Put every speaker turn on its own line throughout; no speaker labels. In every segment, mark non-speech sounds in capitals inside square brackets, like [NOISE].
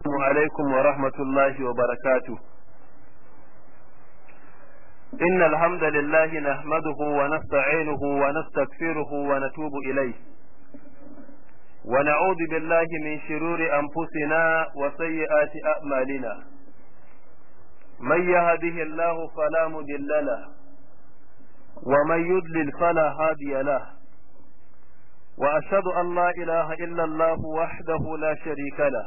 Assalamu alaikum wa rahmatullahi wa barakatuh. إن الحمد لله نحمده ونستعينه ونستغفره ونتوب إليه ونعوذ بالله من شرور أنفسنا وسيئات أعمالنا من يهده الله فلا مضل له ومن يضلل فلا هادي له وأشهد أن لا إله إلا الله وحده لا شريك له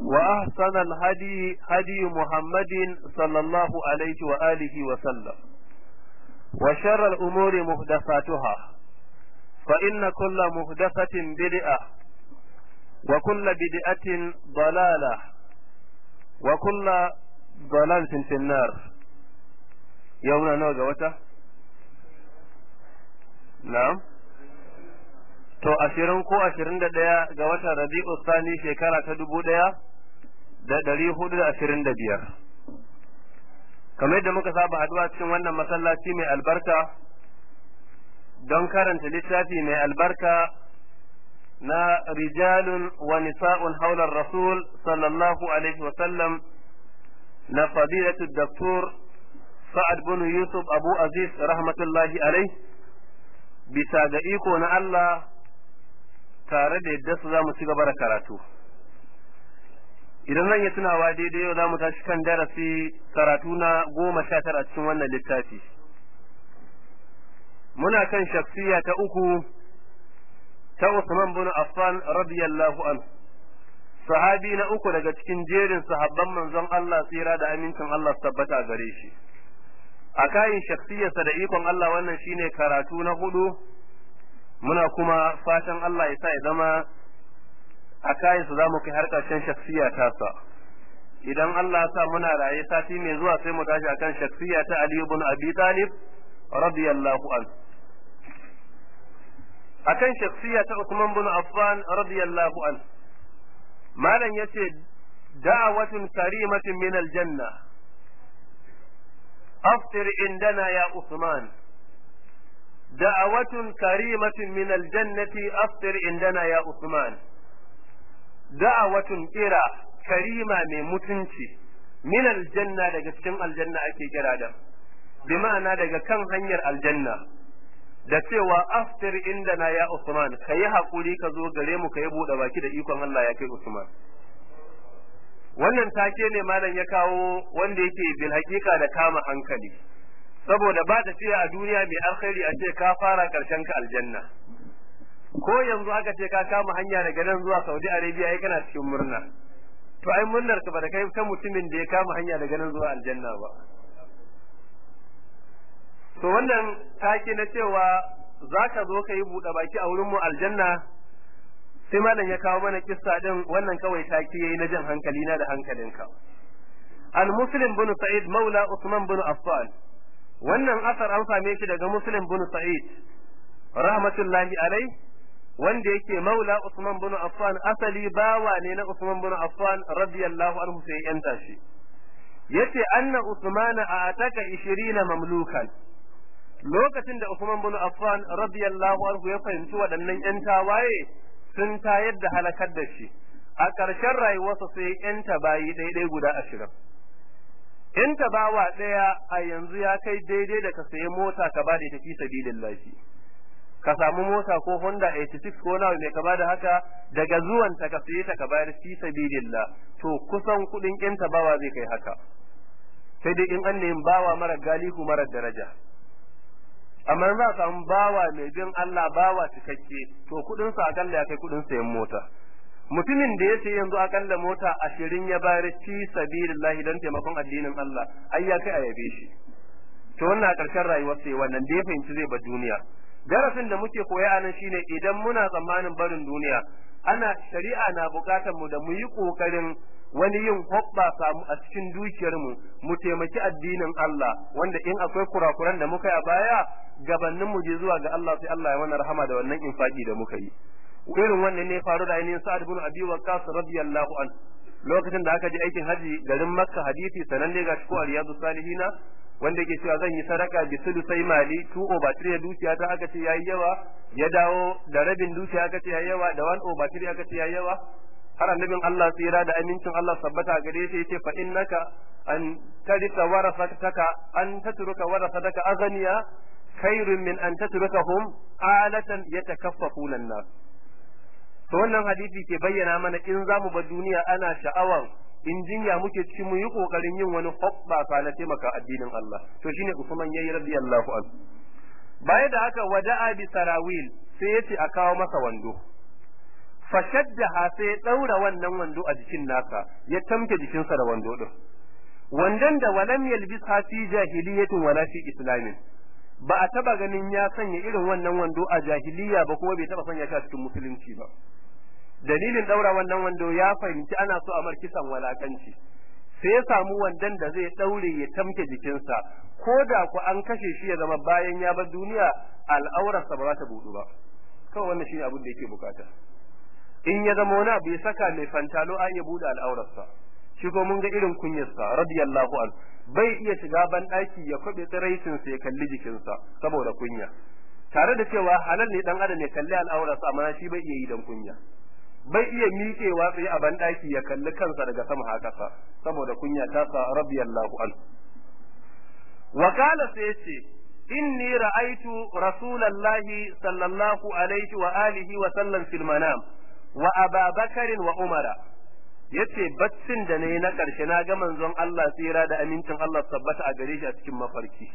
وأحسن الهدي هدي محمد صلى الله عليه وآله وسلم وشر الأمور محدثاتها فإن كل محدثة بدعة وكل بدعة ضلالة وكل ضلالة في النار يومنا نوجه وتا نعم to ashirin ko ashirin da ɗaya ga watan rabi'u sani shekara ta dubu ɗaya da ɗari huɗu da ashirin da biyar. Kamar yadda muka saba haɗuwa cikin wannan masallaci mai albarka don karanta littafi mai albarka na rijalun wa nisa'un haular rasul sallallahu alaihi wa sallam na fadilatu daktur sa'ad bin yusuf abu aziz rahmatullahi alaihi bisa ga iko na Allah tare da yadda su za mu ci gaba da karatu. Idan zan yi tunawa daidai yau za mu tashi kan darasi karatu na goma sha tara cikin wannan littafi. Muna kan shaksiya ta uku ta Usman bin Affan radiyallahu an sahabi na uku daga cikin jerin sahabban manzon Allah tsira da amincin Allah tabbata gare shi. A kayin shaksiyarsa da ikon Allah wannan shine karatu na huɗu muna kuma fatan Allah ya sa ya zama a kayansu za mu kai har ƙarshen shaksiya tasa. Idan Allah sa muna raye sati mai zuwa sai mu tashi akan shaksiya ta Ali ibn Abi Talib radiyallahu an akan shaksiya ta Usman bin Affan radiyallahu an malam ya ce da'awatun karimatin min aljanna. Aftir indana ya Usman. دعوة كريمة من الجنة أفطر عندنا يا عثمان دعوة إرى كريمة من متنشي من الجنة daga cikin aljanna ake kira da bi ma'ana daga kan hanyar aljanna da cewa aftir indana ya Usman kayi hakuri ka zo gare mu kayi bude baki da ikon Allah ya kai Usman wannan take ne malam ya kawo wanda yake bil hakika da kama hankali saboda ba tafiya a duniya mai alkhairi a ce ka fara ƙarshen ka aljanna. Ko yanzu aka ce ka kama hanya daga nan zuwa Saudi Arabia ai kana cikin murna. To ai murnar ka ba da kai kan mutumin da ya kama hanya daga nan zuwa aljanna ba. To wannan take na cewa zaka zo ka yi buɗe baki a wurin mu aljanna sai malam ya kawo mana kissa din wannan kawai take yayi na jan hankali na da hankalinka. Al-muslim bin sa'id maula usman bin affan. Wannan asar an same shi daga Muslim bin Sa'id rahmatullahi alai wanda yake maula Usman bin Affan asali bawa ne na Usman bin Affan radiyallahu anhu sai yanta shi. Yace anna Usman a ataka 20 mamlukan. Lokacin da Usman bin Affan radiyallahu anhu ya fahimci waɗannan yan tawaye sun tayar da halakar da shi. A ƙarshen rayuwarsa sai yanta bayi ɗaiɗai guda ashirin. In ta bawa ɗaya a yanzu ya kai daidai da ka sayi mota ka ba da ta fi sabilillahi. Ka samu mota ko Honda 86 ko nawa mai kama da haka daga zuwan ta ka saye ta ka bayar fi sabilillah. To kusan kuɗin in ta bawa zai kai haka. Sai dai in an nemi bawa mara galihu mara daraja. Amma za samu bawa mai bin Allah bawa cikakke to kuɗin sa akalla ya kai kuɗin sayan mota. Mutumin da ya sayi yanzu akalla mota ashirin ya bayar fi sabilillahi don taimakon addinin Allah ai ya kai a yabe shi. To wannan a rayuwar sai wannan da ya fahimci zai bar duniya. Darasin da muke koya a nan shine idan muna tsammanin barin duniya ana shari'a na buƙatar mu da mu yi ƙoƙarin wani yin hobba samu a cikin dukiyar mu mu taimaki addinin Allah wanda in akwai kurakuran da muka yi a baya gabanin mu je zuwa ga Allah sai Allah ya mana rahama da wannan infaki da muka yi. Irin wannan ne faru da ainihin Sa'ad ibn Abi Waqqas radiyallahu an lokacin da aka je aikin haji garin Makka hadisi sanan ne ga ko Riyadu Salihina wanda yake cewa zan yi sadaka bi sai mali tu over three dukiya ta aka ce yayi yawa ya dawo da rabin dukiya aka ce yayi yawa da one over three aka ce yayi yawa. Har annabin Allah tsira da amincin Allah sabbata gare shi ya ce fa innaka an tarika warasataka an tatruka warasataka aghniya khairun min an tatrukahum alatan yatakaffafuna an-nas to wannan hadisi ke bayyana mana in za mu bar duniya ana sha'awan in jinya muke cikin mu yi ƙoƙarin yin wani hoɓɓasa na taimaka addinin Allah. To shine Usman yayi radiyallahu anhu. Baya da haka wada'a bi sarawil sai ya ce a kawo masa wando. Fashaddaha sai ya daura wannan wando a jikin nasa ya tamke jikinsa da wando din wandon da walam yalbisha fi jahiliyatin wala fi islamin. Ba a taba ganin ya sanya irin wannan wando a jahiliya ba kuma bai taba sanya shi a cikin musulunci ba. Dalilin daura wannan wando ya fahimci ana so a mar kisan walakanci. Sai ya samu wandon da zai daure ya tamke jikinsa. Ko da ku an kashe shi ya zama bayan ya bar duniya al'aurarsa ba za ta budu ba. Kawai wannan shine abin da yake buƙata. In ya zama wani abu ya saka mai fantalo a iya buɗe al'aurarsa. Shi ko mun ga irin kunyarsa radiyallahu an bai iya shiga ban daki ya kwabe tsiraitinsa ya kalli jikinsa saboda kunya. Tare da cewa halal ne dan adam ya kalli al'aurarsa amma shi bai iya yi dan kunya. Bai iya miƙewa tsaye a banɗaki ya kalli kansa daga sama haka sa saboda kunya ta sa radiyallahu anhu. Wa qala sai ya ce inni ra'aytu rasulallahi sallallahu alaihi wa alihi wa sallam fil manam wa ababakar wa umara. Ya ce baccin da na yi na ƙarshe na ga manzon Allah tsira da amincin Allah tabbata a gare shi a cikin mafarki.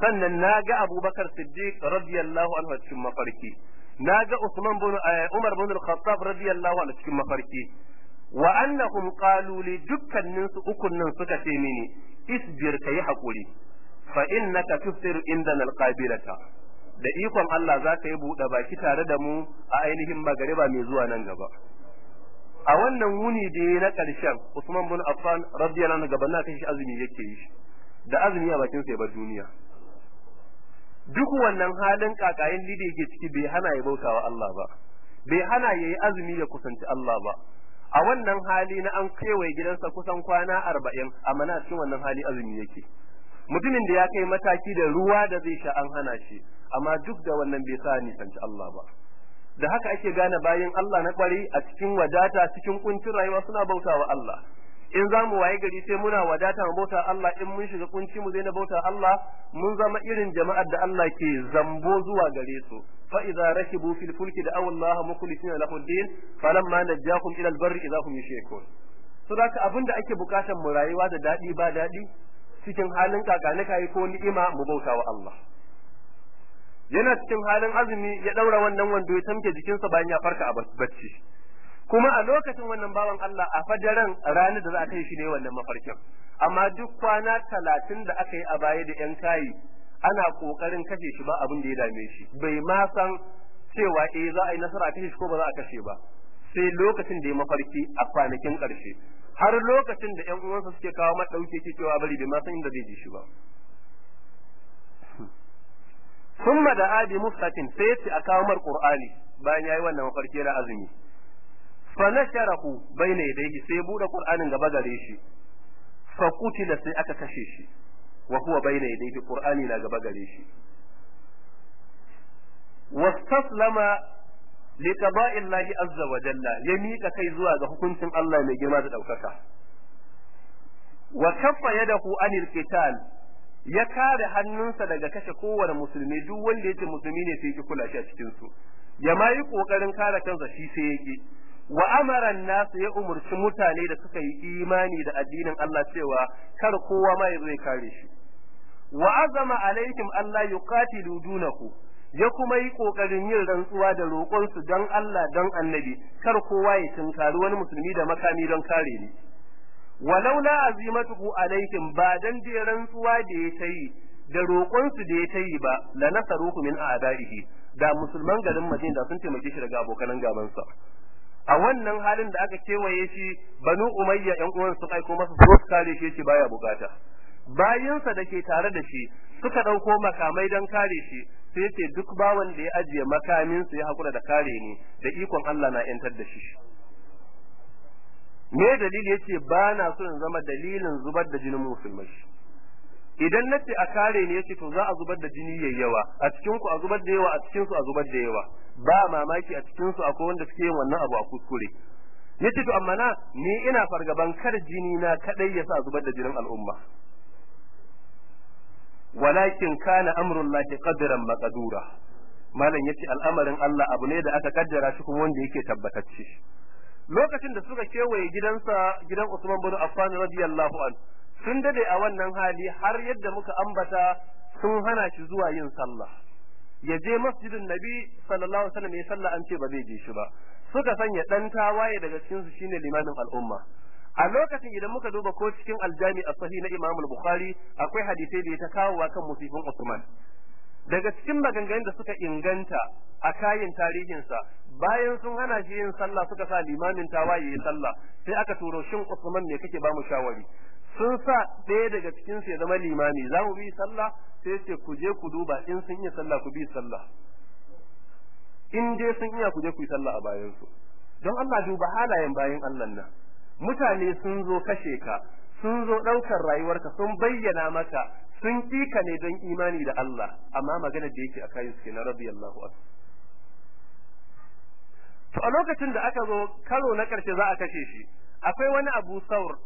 Sannan na ga abubakar siddiq radiyallahu anhu a cikin mafarki. Na ga Usman bin Umar bin Al-Khattab radiyallahu anhu cikin mafarki. Wa annahum qalu li dukkanin su ukun nan suka ce mini isbir kai haƙuri fa innaka tufsiru indana al-qabilata da ikon Allah za ka yi buɗe baki tare da mu a ainihin magariba mai zuwa nan gaba. A wannan wuni da na ƙarshen Usman bin Affan radiyallahu anhu gaban na kai shi azumi yake yi da azumi a bakin sai bar duniya. Duk wannan halin kakayin lidi yake ciki bai hana ya bautawa Allah ba. Bai hana ya yi azumi ya kusanci Allah ba. A wannan hali na an kewaye gidansa kusan kwana arba'in amma na cikin wannan hali azumi yake. Mutumin da ya kai mataki da ruwa da zai sha an hana shi amma duk da wannan bai sa nisanci Allah ba. Da haka ake gane bayan Allah na kwari a cikin wadata cikin kuncin rayuwa suna bautawa Allah. In za mu waye gari sai muna wadata mu bauta Allah in mun shiga kunci mu zai na bauta Allah mun zama irin jama'ar da Allah ke zambo zuwa gare su. Fa idza rakibu fil fulki da Allah mukhlisina lahu din falamma najjakum ila al barri idza hum yushrikun. So da abin da ake buƙatar mu rayuwa da daɗi ba daɗi cikin halin kakani kai ko ni'ima mu bauta wa Allah. Yana cikin halin azumi ya daura wannan wando ya tamke jikinsa bayan ya farka a bacci. Kuma a lokacin wannan bawan Allah a fadaran ranar da za a kai shi ne wannan mafarkin. Amma duk kwana talatin da aka yi a baya da yan kayi ana ƙoƙarin kashe shi ba abin da ya dame shi. Bai ma san cewa eh za a yi nasara a kashe shi ko ba za a kashe ba. Sai lokacin da ya mafarki a kwanakin ƙarshe. Har lokacin da ƴan uwansa suke kawo madauke ke cewa bari bai ma san inda zai ji shi ba. Summa da abi muftatin sai ya ce a kawo bayan yayi wannan mafarki na azumi. Fa nasharahu bayna yadayhi sai ya buɗe qur'anin gaba gare shi. Fa qutila sai aka kashe shi. Wa huwa bayna yadayhi qur'ani na gaba gare shi. Wastaslama li qada'i Allah azza wa jalla ya mika kai zuwa ga hukuncin Allah mai girma da ɗaukaka wa kaffa yadahu anil qital ya kare hannunsa daga kashe kowane musulmi duk wanda yake musulmi ne sai yake kula shi a cikin su ya ma yi ƙoƙarin kare kansa shi sai yake wa amara nas ya umurci mutane da suka yi imani da addinin Allah cewa kar kowa ma ya ya kare shi. Wa azama alaihim Allah yuqatilu dunahu ya kuma yi ƙoƙarin yin rantsuwa da roƙon su don Allah don annabi kar kowa ya tunkari wani musulmi da makami don kare ni. Walaula azimatuhu alaihim ba dan da rantsuwa da ya tayi da roƙon su da ya tayi ba la nasaruhu min a'daihi. Da musulman garin Madina sun taimake shi daga abokan gaban sa a wannan halin da aka kewaye shi banu umayya yan uwan su aiko masa su kare shi ya ce baya buƙata. Bayinsa da ke tare da shi suka ɗauko makamai don kare shi sai ce duk bawan da ya ajiye makamin su ya hakura da kare ni da ikon Allah na yantar da shi. Me dalili ya ce ba na so in zama dalilin zubar da jinin musulmai? Idan na ce a kare ni ya ce to za a zubar da jini yayi yawa a cikin ku a zubar da yawa a cikin su a zubar da yawa. Ba mamaki a cikin su akwai wanda suke yin wannan abu a kuskure. Yace to amma na ni ina fargaban kar jini na kadai ya sa zubar da jinin al'umma. Walakin kana amrullahi qadran maqdura. Malam ya ce al'amarin Allah abu ne da aka kaddara shi kuma wanda yake tabbatacce. Lokacin da suka kewaye gidansa gidan Usman bin Affan radiyallahu an sun daɗe a wannan hali har yadda muka ambata sun hana shi zuwa yin sallah. Ya je masjidin nabi sallallahu alaihi wasallam ya sallah an ce ba zai je shi ba. Suka sanya dan tawaye daga cikin su shine limamin al'umma. A lokacin idan muka duba ko cikin aljami a sahih na Imam al-Bukhari akwai hadisai da ya ta kawo kan musifin Usman. Daga cikin maganganun da suka inganta a kayan tarihinsa bayan sun hana shi yin sallah suka sa limamin tawaye yi sallah sai aka turo shin Usman me kake ba mu shawari? Sun sa ɗaya daga cikin su ya zama limami. Za mu bi sallah? Sai ce ku je ku duba in sun yi sallah ku bi sallah. In dai sun iya ku je ku yi sallah a bayan su don Allah duba halayen bayan Allah nan. Mutane sun zo kashe ka sun zo ɗaukar rayuwarka sun bayyana maka sun kika ne don imani da Allah amma magana da yake a kayan suke na radiyallahu anhu. To a lokacin da aka zo karo na ƙarshe za a kashe shi akwai wani Abu Saur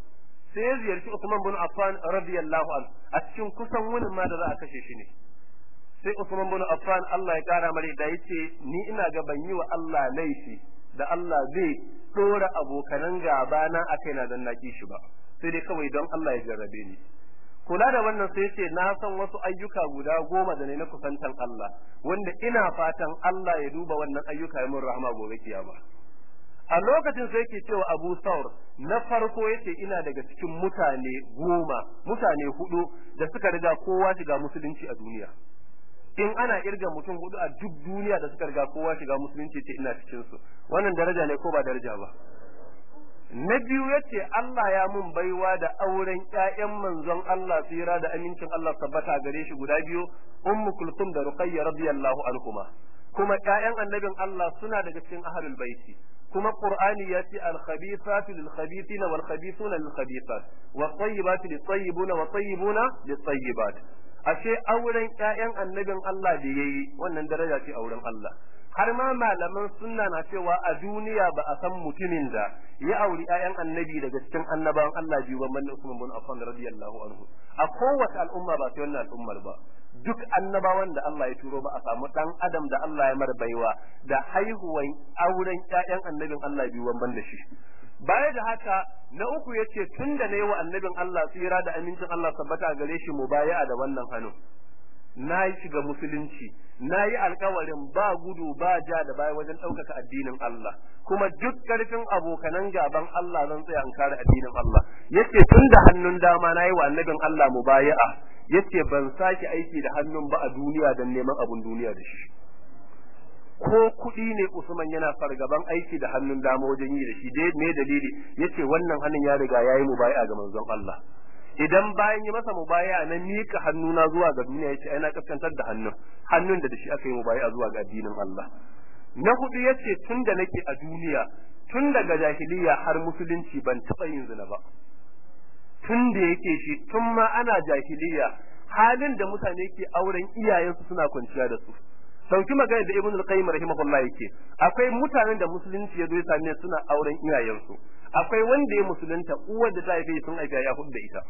sai ya ziyarci Usman bin Affan radiyallahu anhu. A cikin kusan wunin ma da za a kashe shi ne. Sai Usman bin Affan Allah ya kara mare da ya ce ni ina ga ban yi wa Allah laifi da Allah zai dora abokanan gaba na akai na dan naki shi ba. Sai dai kawai don Allah ya jarrabe ni. Kula da wannan sai ce na san wasu ayyuka guda goma da ne na kusantan Allah wanda ina fatan Allah ya duba wannan ayyuka ya mun rahama gobe kiyama. A lokacin sai yake cewa Abu Saur na farko ya ce ina daga cikin mutane goma mutane huɗu da suka riga kowa shiga musulunci a duniya. In ana irga mutum huɗu a duk duniya da suka riga kowa shiga musulunci ce ina cikin su wannan daraja ne ko ba daraja ba? Na biyu ya ce Allah ya mun baiwa da auren ƴaƴan manzon Allah tsira da amincin Allah tabbata gare shi guda biyu ummu kulthum da ruqayya radiyallahu anhuma. Kuma ƴaƴan annabin Allah suna daga cikin ahlul baiti. Kuma qur'ani ya ce al khabithatu lil khabithina wal khabithuna lil khabithat wat tayyibatu lit tayyibuna wat tayyibuna lit tayyibat ashe auren ƴaƴan annabin Allah da yayi wannan daraja ce auren Allah. Har ma malaman sunna na cewa a duniya ba a san mutumin da ya auri ƴaƴan annabi daga cikin annabawan Allah biyu ba manne Usman bin Affan radiyallahu anhu. A kowace al'umma ba sai wannan al'ummar ba. Duk annabawan da Allah ya turo ba a samu dan adam da Allah ya mar baiwa da haihuwan auren ƴaƴan annabin Allah biyu ban da shi. Baya da haka na uku ya ce tun da ne wa annabin Allah tsira da amincin Allah tabbata gare shi mubaya'a da wannan hannu. Na yi shiga musulunci na yi alkawarin ba gudu ba ja da baya wajen ɗaukaka addinin Allah. Kuma duk ƙarfin abokanan gaban Allah zan tsaya in kare addinin Allah. Yace tun da hannun dama na yi wa annabin Allah mubaya'a. Yace ban sake aiki da hannun ba a duniya don neman abun duniya da shi. Ko kuɗi ne Usman yana fargaban aiki da hannun dama wajen yi da shi dai me dalili? Yace wannan hannun ya riga yayi mubaya'a ga manzon Allah. Idan bayan yi masa mubaya na mika hannuna zuwa ga duniya ya ce ai na kaskantar da hannun. Hannun da da shi aka yi mubaya zuwa ga addinin Allah. Na huɗu ya ce tun da nake a duniya tun daga jahiliya har musulunci ban taɓa yin zina ba. Tun da yake shi tun ma ana jahiliya halin da mutane ke auren iyayensu suna kwanciya da su. Sauƙi magana da ibn al-qayyim rahimahullah yake akwai mutanen da musulunci ya zo ya same suna auren iyayensu. Akwai wanda ya musulunta uwar da ta haife sun aika ya da ita.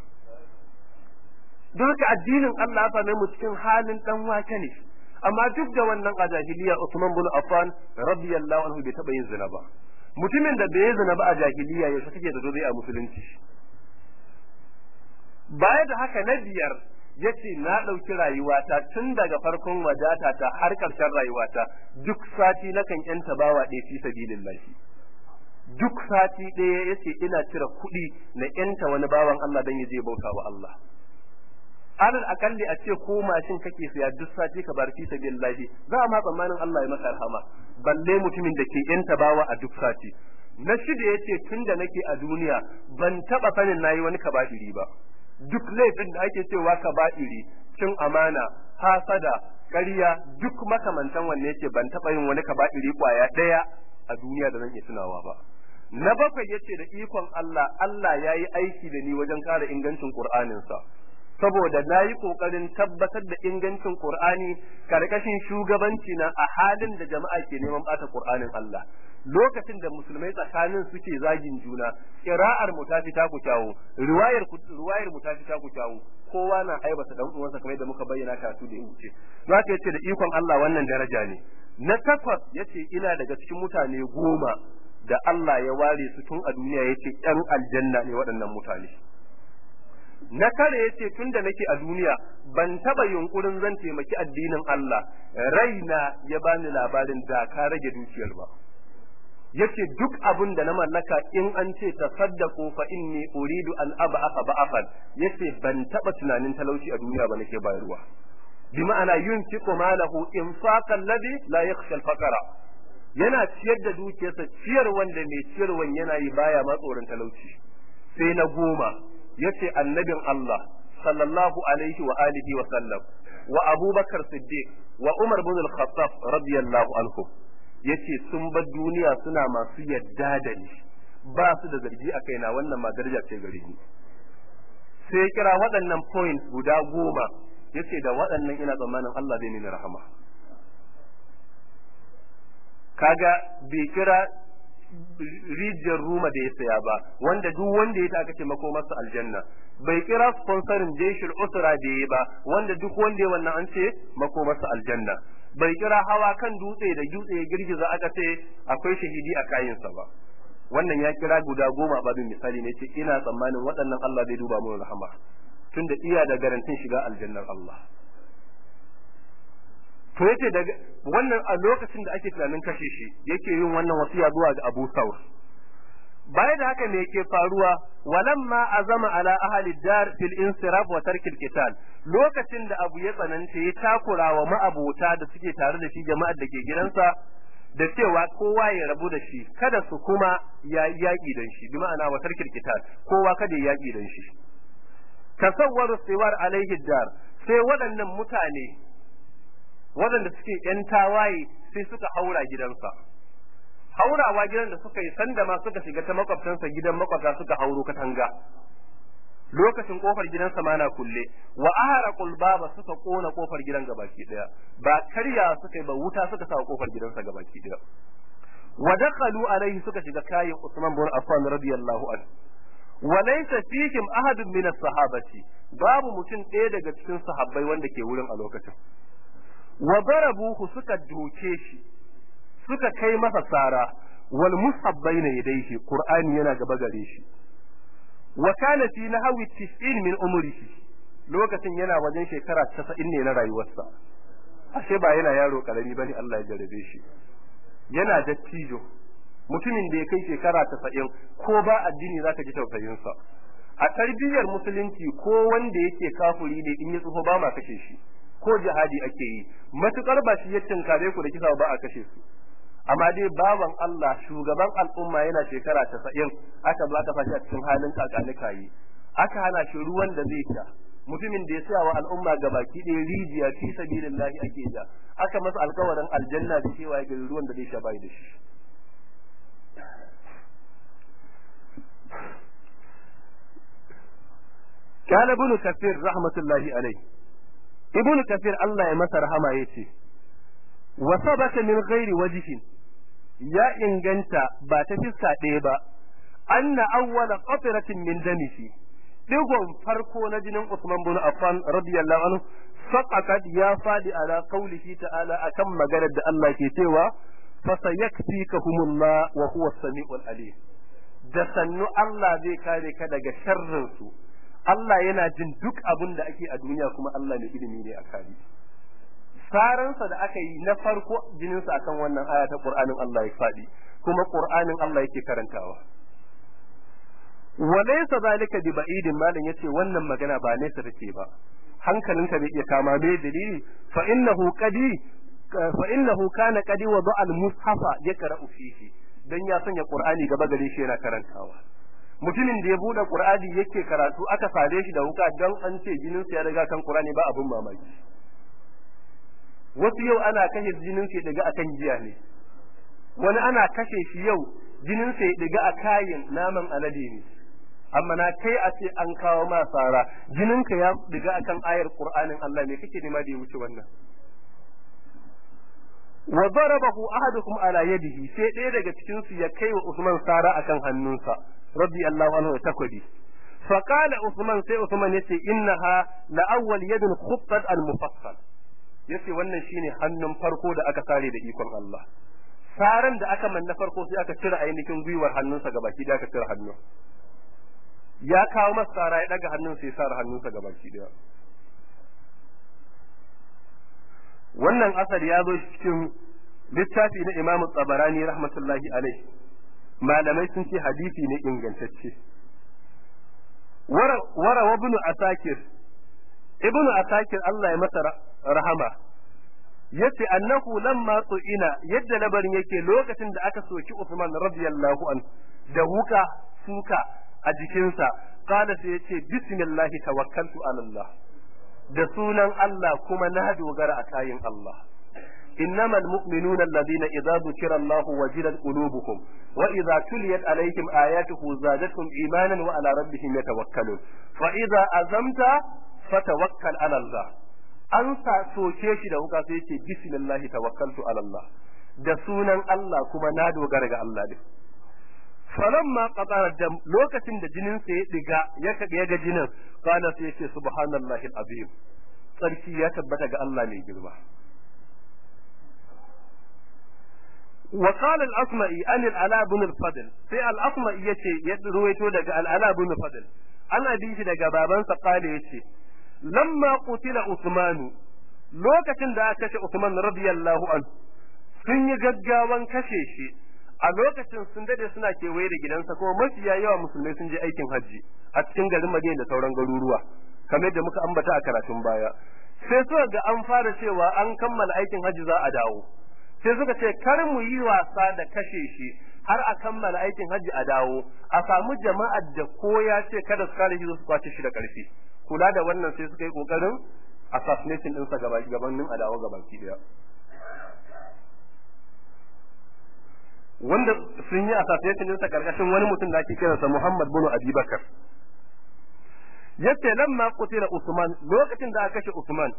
Duk addinin Allah ya same mu cikin halin dan wake ne. Amma duk da wannan a jahiliya Usman bin Affan radiyallahu anhu bai taba yin zina ba. Mutumin da bai zina ba a jahiliya yaushe kake da zai a musulunci? Baya da haka na biyar ya ce na ɗauki rayuwata tun daga farkon wadata ta har ƙarshen rayuwata. Duk sati na kan yanta bawa ɗaya fi sabilillahi. Duk sati ɗaya ya ce ina cire kuɗi na yanta wani bawan Allah dan ya je bauta wa Allah. Alal akalli a ce ko mashin kake siya duk sati ka bar fi sabilillahi. Za ma tsammanin Allah ya maka rahama. Balle mutumin da ke yanta bawa a duk sati. Na shida ya ce tun da nake a duniya ban taba sanin na yi wani kaba'iri ba. Duk laifin da ake cewa kaba'iri cin amana hasada ƙarya duk makamantan wanne ya ce ban taba yin wani kaba'iri ƙwaya ɗaya a duniya da zan iya tunawa ba. Na bakwai ya ce da ikon Allah Allah yayi aiki da ni wajen kare ingancin Qur'aninsa. Saboda na yi ƙoƙarin tabbatar da ingancin Qur'ani ƙarƙashin shugabanci na a halin da jama'a ke neman ɓata Qur'anin Allah. Lokacin da musulmai tsakanin suke zagin juna ƙira'ar mu ta fita ku kyawu riwayar mu ta fita ku kyawu. Kowa na aibata dan uwansa kamar yadda muka bayyana karatu da wuce. Za ka ya ce da ikon Allah wannan daraja ne. Na takwas ya ce ina daga cikin mutane goma da Allah ya ware su tun a duniya ya ce ƴan aljanna ne waɗannan mutane. Na kare ya ce tun da nake a duniya ban taba yunkurin zan taimaki addinin Allah. Raina ya bani labarin da ka rage dukiyar ba. Yace duk abin da na mallaka in an ce tasaddaqu fa inni uridu an ab'atha ba'afan ya ce ban taba tunanin talauci a duniya ba nake bayarwa. Bi ma'ana yunfiqu malahu infaqan ladhi la yakhsha al-faqra. Yana ciyar da dukiyarsa ciyar wanda mai ciyarwan yana yi baya ma tsoron talauci. Sai na goma ya ce annabin Allah sallallahu alaihi wa alihi wa sallam wa Abubakar Siddiq wa Umar bin Al-Khattab radiyallahu anhu ya ce sun bar duniya suna masu yadda da ni ba su da zargi a kaina wannan ma daraja ce gare ni. Sai kira waɗannan points guda goma ya ce da waɗannan ina tsammanin Allah zai nuna rahama. Kaga bai kira rijiyar ruma da ya saya ba wanda duk wanda ya ta aka ce masa aljanna. Bai kira sponsorin jeshul usra da ya ba wanda duk wanda ya wannan an ce masa aljanna. Bai kira hawa kan dutse da dutse ya girgiza aka ce akwai shahidi a kayinsa ba. Wannan ya kira guda goma babin misali ne ce ina tsammanin waɗannan Allah zai duba mu rahama. Tunda iya da garantin shiga aljannar Allah. To ya ce daga wannan a lokacin da ake tunanin kashe shi yake yin wannan wasiya zuwa ga Abu Saur baya da haka me yake faruwa? Walamma azama ala ahli dar fil insiraf wa tarkil qital. Lokacin da abu ya tsananta ya takura wa ma'abota da suke tare da shi jama'ar da ke gidansa da cewa kowa ya rabu da shi kada su kuma ya yaki dan shi bi ma'ana wa tarkil qital. Kowa kada ya yaki dan shi. Tasawwaru siwar alaihi dar. Sai waɗannan mutane waɗanda suke ‘yan tawaye sai suka haura gidansa. Haurawa gidan da suka yi sanda ma suka shiga ta makwabtansa gidan makwabta suka hauro katanga. Lokacin ƙofar gidansa ma na kulle, wa ahara baba suka kona ƙofar gidan gabaki ɗaya, ba karya suka yi ba wuta suka sa ƙofar gidansa gabaki ɗaya. Wa dakhalu alaihi suka shiga kayin Usman bin Affan radiyallahu anhu. wa laysa fihim ahadun min as-sahabati babu mutum ɗaya daga cikin sahabbai wanda ke wurin a lokacin wa darabuhu suka doke shi suka kai masa sara wal mushaf bayna yadayhi qur'ani yana gaba gare shi. Wa kana fi nahwi 90 min umrihi lokacin yana wajen shekara 90 ne na rayuwarsa. Ashe ba yana yaro ƙarami ba ne Allah ya jarabe shi. Yana dattijo mutumin da ya kai shekara 90 ko ba addini zaka ji tausayinsa. A tarbiyyar musulunci ko wanda yake kafuri ne in ya tsufa ba ma kashe shi. ko jihadi ake yi matukar ba shi ya tinkare ku da kisa ba a kashe su amma dai bawan Allah shugaban al'umma yana shekara 90 aka ba ka fashi a cikin halin kakanika yi aka hana shi ruwan da zai sha mutumin da ya saya wa al'umma gabaki ɗaya rijiya fi sabilillahi ake ja aka masa alkawarin aljanna da cewa ya ruwan da zai sha bai da shi قال ابن كثير رحمة الله عليه ibnu kafir Allah ya masa rahama ya ce wa sabata min ghairi wajhin ya inganta ba ta fiska ɗaya ba anna awwala qatratin min damihi. Digon farko na jinin Usman bin Affan radiyallahu anhu faqad ya faɗi ala qawlihi ta'ala akan maganar da Allah ke cewa fa sayakfikahumullah wa huwa as-sami'ul alim. Da sannu Allah zai kare ka daga sharrin su Allah yana jin duk abin da ake a duniya kuma Allah mai ilimi ne a kare. Saransa da aka yi na farko jininsa akan wannan aya ta Qur'anin Allah ya faɗi kuma Qur'anin Allah yake karantawa. Walaysa zalika bi ba'idin malam ya ce wannan magana ba nesa take ba. Hankalinka bai iya kama me dalili? Fa innahu qadi fa innahu kana qadi wada al mushafa yaqra'u fihi. Dan ya sanya qur'ani gaba gare shi yana karantawa. Mutumin da ya buɗe qur'ani yake karatu aka sare shi da wuka dan an ce jinin sa ya riga kan qur'ani ba abun mamaki. Wasu yau ana kashe jinin sa daga akan giya ne. Wani ana kashe shi yau jinin sa ya diga a kayin naman alade ne. Amma na kai a ce an kawo ma sara jininka ya diga akan ayar qur'anin Allah ne kake nema da ya wuce wannan? Wa darabahu ahadukum ala yadihi sai ɗaya daga cikin su ya kai wa Usman sara akan hannunsa. Radiyallahu anhu wa takwadi. Fa qala Usman sai Usman ya ce innaha la awwal yadun khuttat al mufassal ya ce wannan shine hannun farko da aka sare da ikon Allah. Saran da aka manna farko sai aka cire ainihin gwiwar hannunsa gabaki da aka cire hannun. Ya kawo masa tsara ya daga hannun sai sara hannunsa ga baki ɗaya wannan asar ya zo cikin littafi na Imam Tsabarani rahmatullahi alaihi malamai sun ce hadisi ne ingantacce. Wara wara ibn asakir ibn asakir Allah ya masa rahama ya ce annahu lamma ina yadda labarin yake lokacin da aka soki Usman radiyallahu an da wuka suka a jikinsa kada sai ya ce bismillahi tawakkaltu ala Allah. Da sunan Allah kuma na dogara a kayin Allah. Idza dhukira Allah wajilat qulubuhum wa idza tuliyat alaihim ayatuhu zadatuhum imanan wa ala rabbihim yatawakkalun. Fa idza azamta fatawakkal ala Allah. An soke shi da wuka sai ce bismillahi tawakkaltu ala Allah. Da sunan Allah kuma na dogara ga Allah falamma qatara dam lokacin da jinin sa ya diga ya ya ga jinin kana sai ya ce subhanallahi alazim. Sarki ya tabbata ga Allah mai girma. Wa qala al-asma'i an al-ala ibn al-fadl. Sai al-asma'i ya ce ya ruwaito daga al-ala ibn al-fadl. Ana bi shi daga babansa kale ya ce lamma qutila usmanu lokacin da aka kashe usman radiyallahu anhu sun yi gaggawan kashe shi. A lokacin sun daɗe suna kewaye da gidansa kuma mafiya yawa musulmai sun je aikin hajji a cikin garin Madina da sauran garuruwa kamar da muka ambata a karatun baya. Sai suka ga an fara cewa an kammala aikin hajji za a dawo. Sai suka ce kar mu yi wasa da kashe shi har a kammala aikin hajji a dawo. A samu jama'ar da ko ya ce kada su kare su ƙwace shi da ƙarfi kula da wannan sai suka yi ƙoƙarin assassination ɗinsa gabanin a dawo gabaki ɗaya wanda sun yi assassination ɗinsa ƙarƙashin wani mutum da ake kiransa Muhammad bin Abi Bakar. Yace lamma qutila Usman lokacin da aka kashe Usman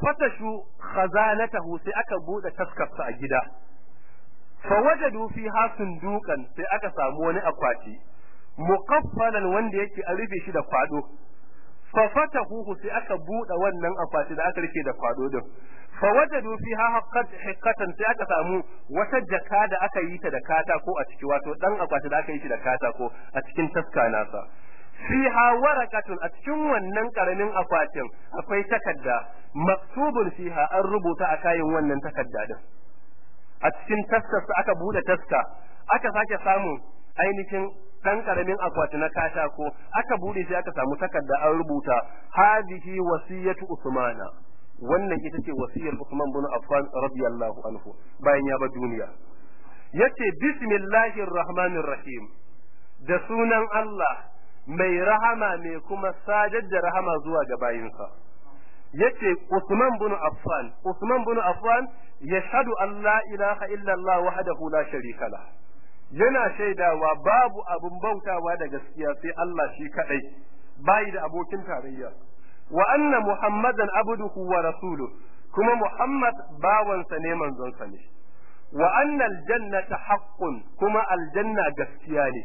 fatashu khazanatahu sai aka buɗe taskarsa a gida. Fa wajadu fiha sundukan sai aka samu wani akwati muqaffalan wanda yake a rufe shi da kwado. Fa fatahu sai aka buɗe wannan akwati da aka rufe da kwado din. Fa wajadu fiha haqqat hiqqatan sai aka samu wata jaka da aka yi ta da katako a ciki wato dan akwati da aka yi shi da katako a cikin taska nasa. Fiha warakatun a cikin wannan ƙaramin akwatin akwai takarda. Maktubun fiha an rubuta a kayan wannan takarda din. A cikin taskar aka buɗe taska aka sake samun ainihin dan ƙaramin akwati na katako aka buɗe sai aka samu takarda an rubuta hadihi wasiyatu usmana. Wannan ita ce wasiyar Usman bin Affan radiyallahu anhu bayan ya bar duniya. Yace bismillahir rahmanir rahim da sunan Allah mai rahama mai kuma sadar da rahama zuwa ga bayinsa. Yace Usman bin Affan. Usman bin Affan yashhadu an la ilaha illa Allah wahdahu la sharika la yana shaidawa babu abun bautawa da gaskiya sai Allah shi kadai bai da abokin tarayya. Wa anna muhammadan abduhu wa rasuluhu kuma muhammad bawansa ne manzonsa ne. Wa anna aljannata haqqun kuma aljanna gaskiya ne.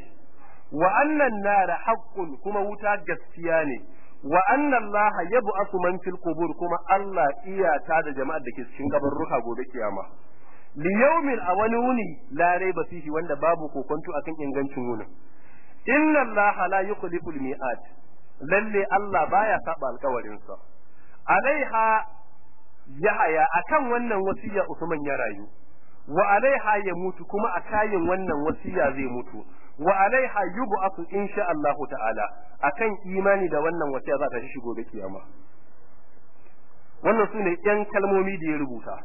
Wa anna an-nara haqqun kuma wuta gaskiya ne. Wa anna allaha yab'athu man fil qubur kuma Allah iyata da jama'ar da ke cikin kabarruka gobe kiyama. Li yawmin a wani wuni la raiba fihi wanda babu kokonto akan ingancin wunin. Inna Allah la yukhlifu al-mi'ad. Lalle Allah baya saba alƙawarin sa alaiha yahaya akan wannan wasiya Usman ya rayu. Wa alaiha ya mutu kuma a kayin wannan wasiya zai mutu. Wa alaiha yub'athu insha Allah ta'ala akan imani da wannan wasiya za ta shi gobe kiyama. Wannan su ne yan kalmomi da ya rubuta.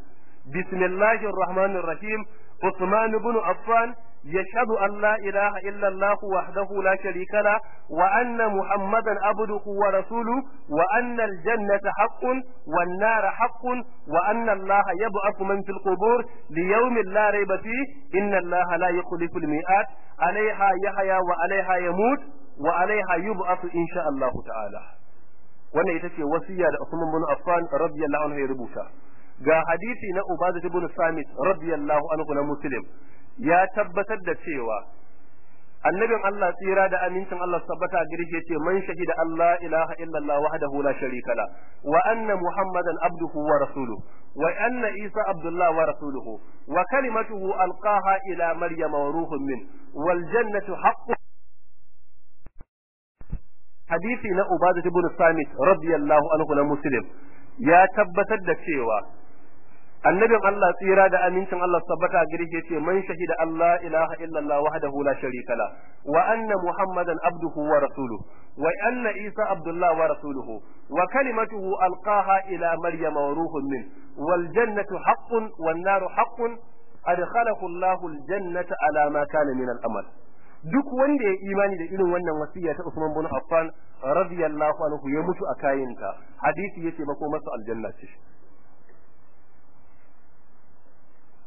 بسم الله الرحمن الرحيم عثمان بن عفان يشهد أن لا إله إلا الله وحده لا شريك له وأن محمدا عبده ورسوله وأن الجنة حق والنار حق وأن الله يبعث من في القبور ليوم لا ريب فيه إن الله لا يخلف الميعاد عليها يحيا وعليها يموت وعليها يبعث إن شاء الله تعالى wannan ita ce wasiya da Usman bin Affan radiyallahu anhu ya rubuta ga hadisi na Ubadah ibn Samit radiyallahu anhu na Muslim ya tabbatar da cewa annabin Allah tsira da amincin Allah tabbata girke ce man shahida Allah ilaha illallah wahdahu la sharika la wa anna muhammadan abduhu wa rasuluhu wa anna isa abdullah wa rasuluhu wa kalimatuhu alqaha ila maryam wa ruhun min wal jannatu haqqun hadisi na ubadah ibn samit radiyallahu anhu na muslim ya tabbatar da cewa annabin Allah tsira da amincin Allah tabbata gare shi ya ce man shahida Allah ilaha illallah wahdahu la sharika la wa anna muhammadan abduhu wa rasuluhu wa anna isa abdullah wa rasuluhu wa kalimatuhu alqaha ila maryam wa ruhun min wal jannatu haqqun wan naru haqqun adkhalahu Allah al jannata ala ma kana min al amal duk wanda ya imani da irin wannan wasiya ta Usman bin Affan radiyallahu anhu ya mutu a kayinta. Hadisi ya ce mako masa aljanna ce.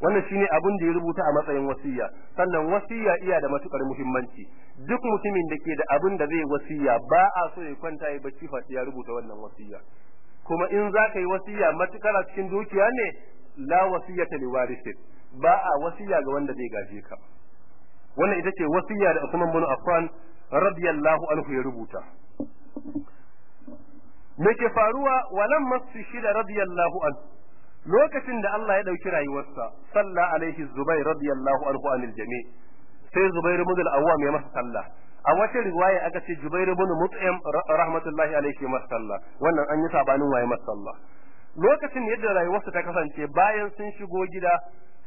Wannan shine abin da ya rubuta a matsayin wasiya. Sannan wasiya iya da matuƙar muhimmanci. Duk mutumin da ke da abin da zai wasiya ba a so ya kwanta ya bacci fa ya rubuta wannan wasiya. Kuma in za ka yi wasiya matuƙar cikin dukiya ne la wasiyata li warithin. Ba a wasiya ga wanda zai gaje ka. Wannan ita ce wasiya da Usman bin Affan radiyallahu anhu ya rubuta. Me ke faruwa? Walam masu shida radiyallahu anhu. Lokacin da Allah ya ɗauki rayuwarsa salla alaihi zubair radiyallahu anhu anil jami. Sai zubair ibn al-awwam ya masa sallah a wata riwaya aka ce zubair ibn mut'im rahmatullahi alaihi masa sallah wannan an yi sabanin waye masa sallah lokacin yadda rayuwarsa ta kasance bayan sun shigo gida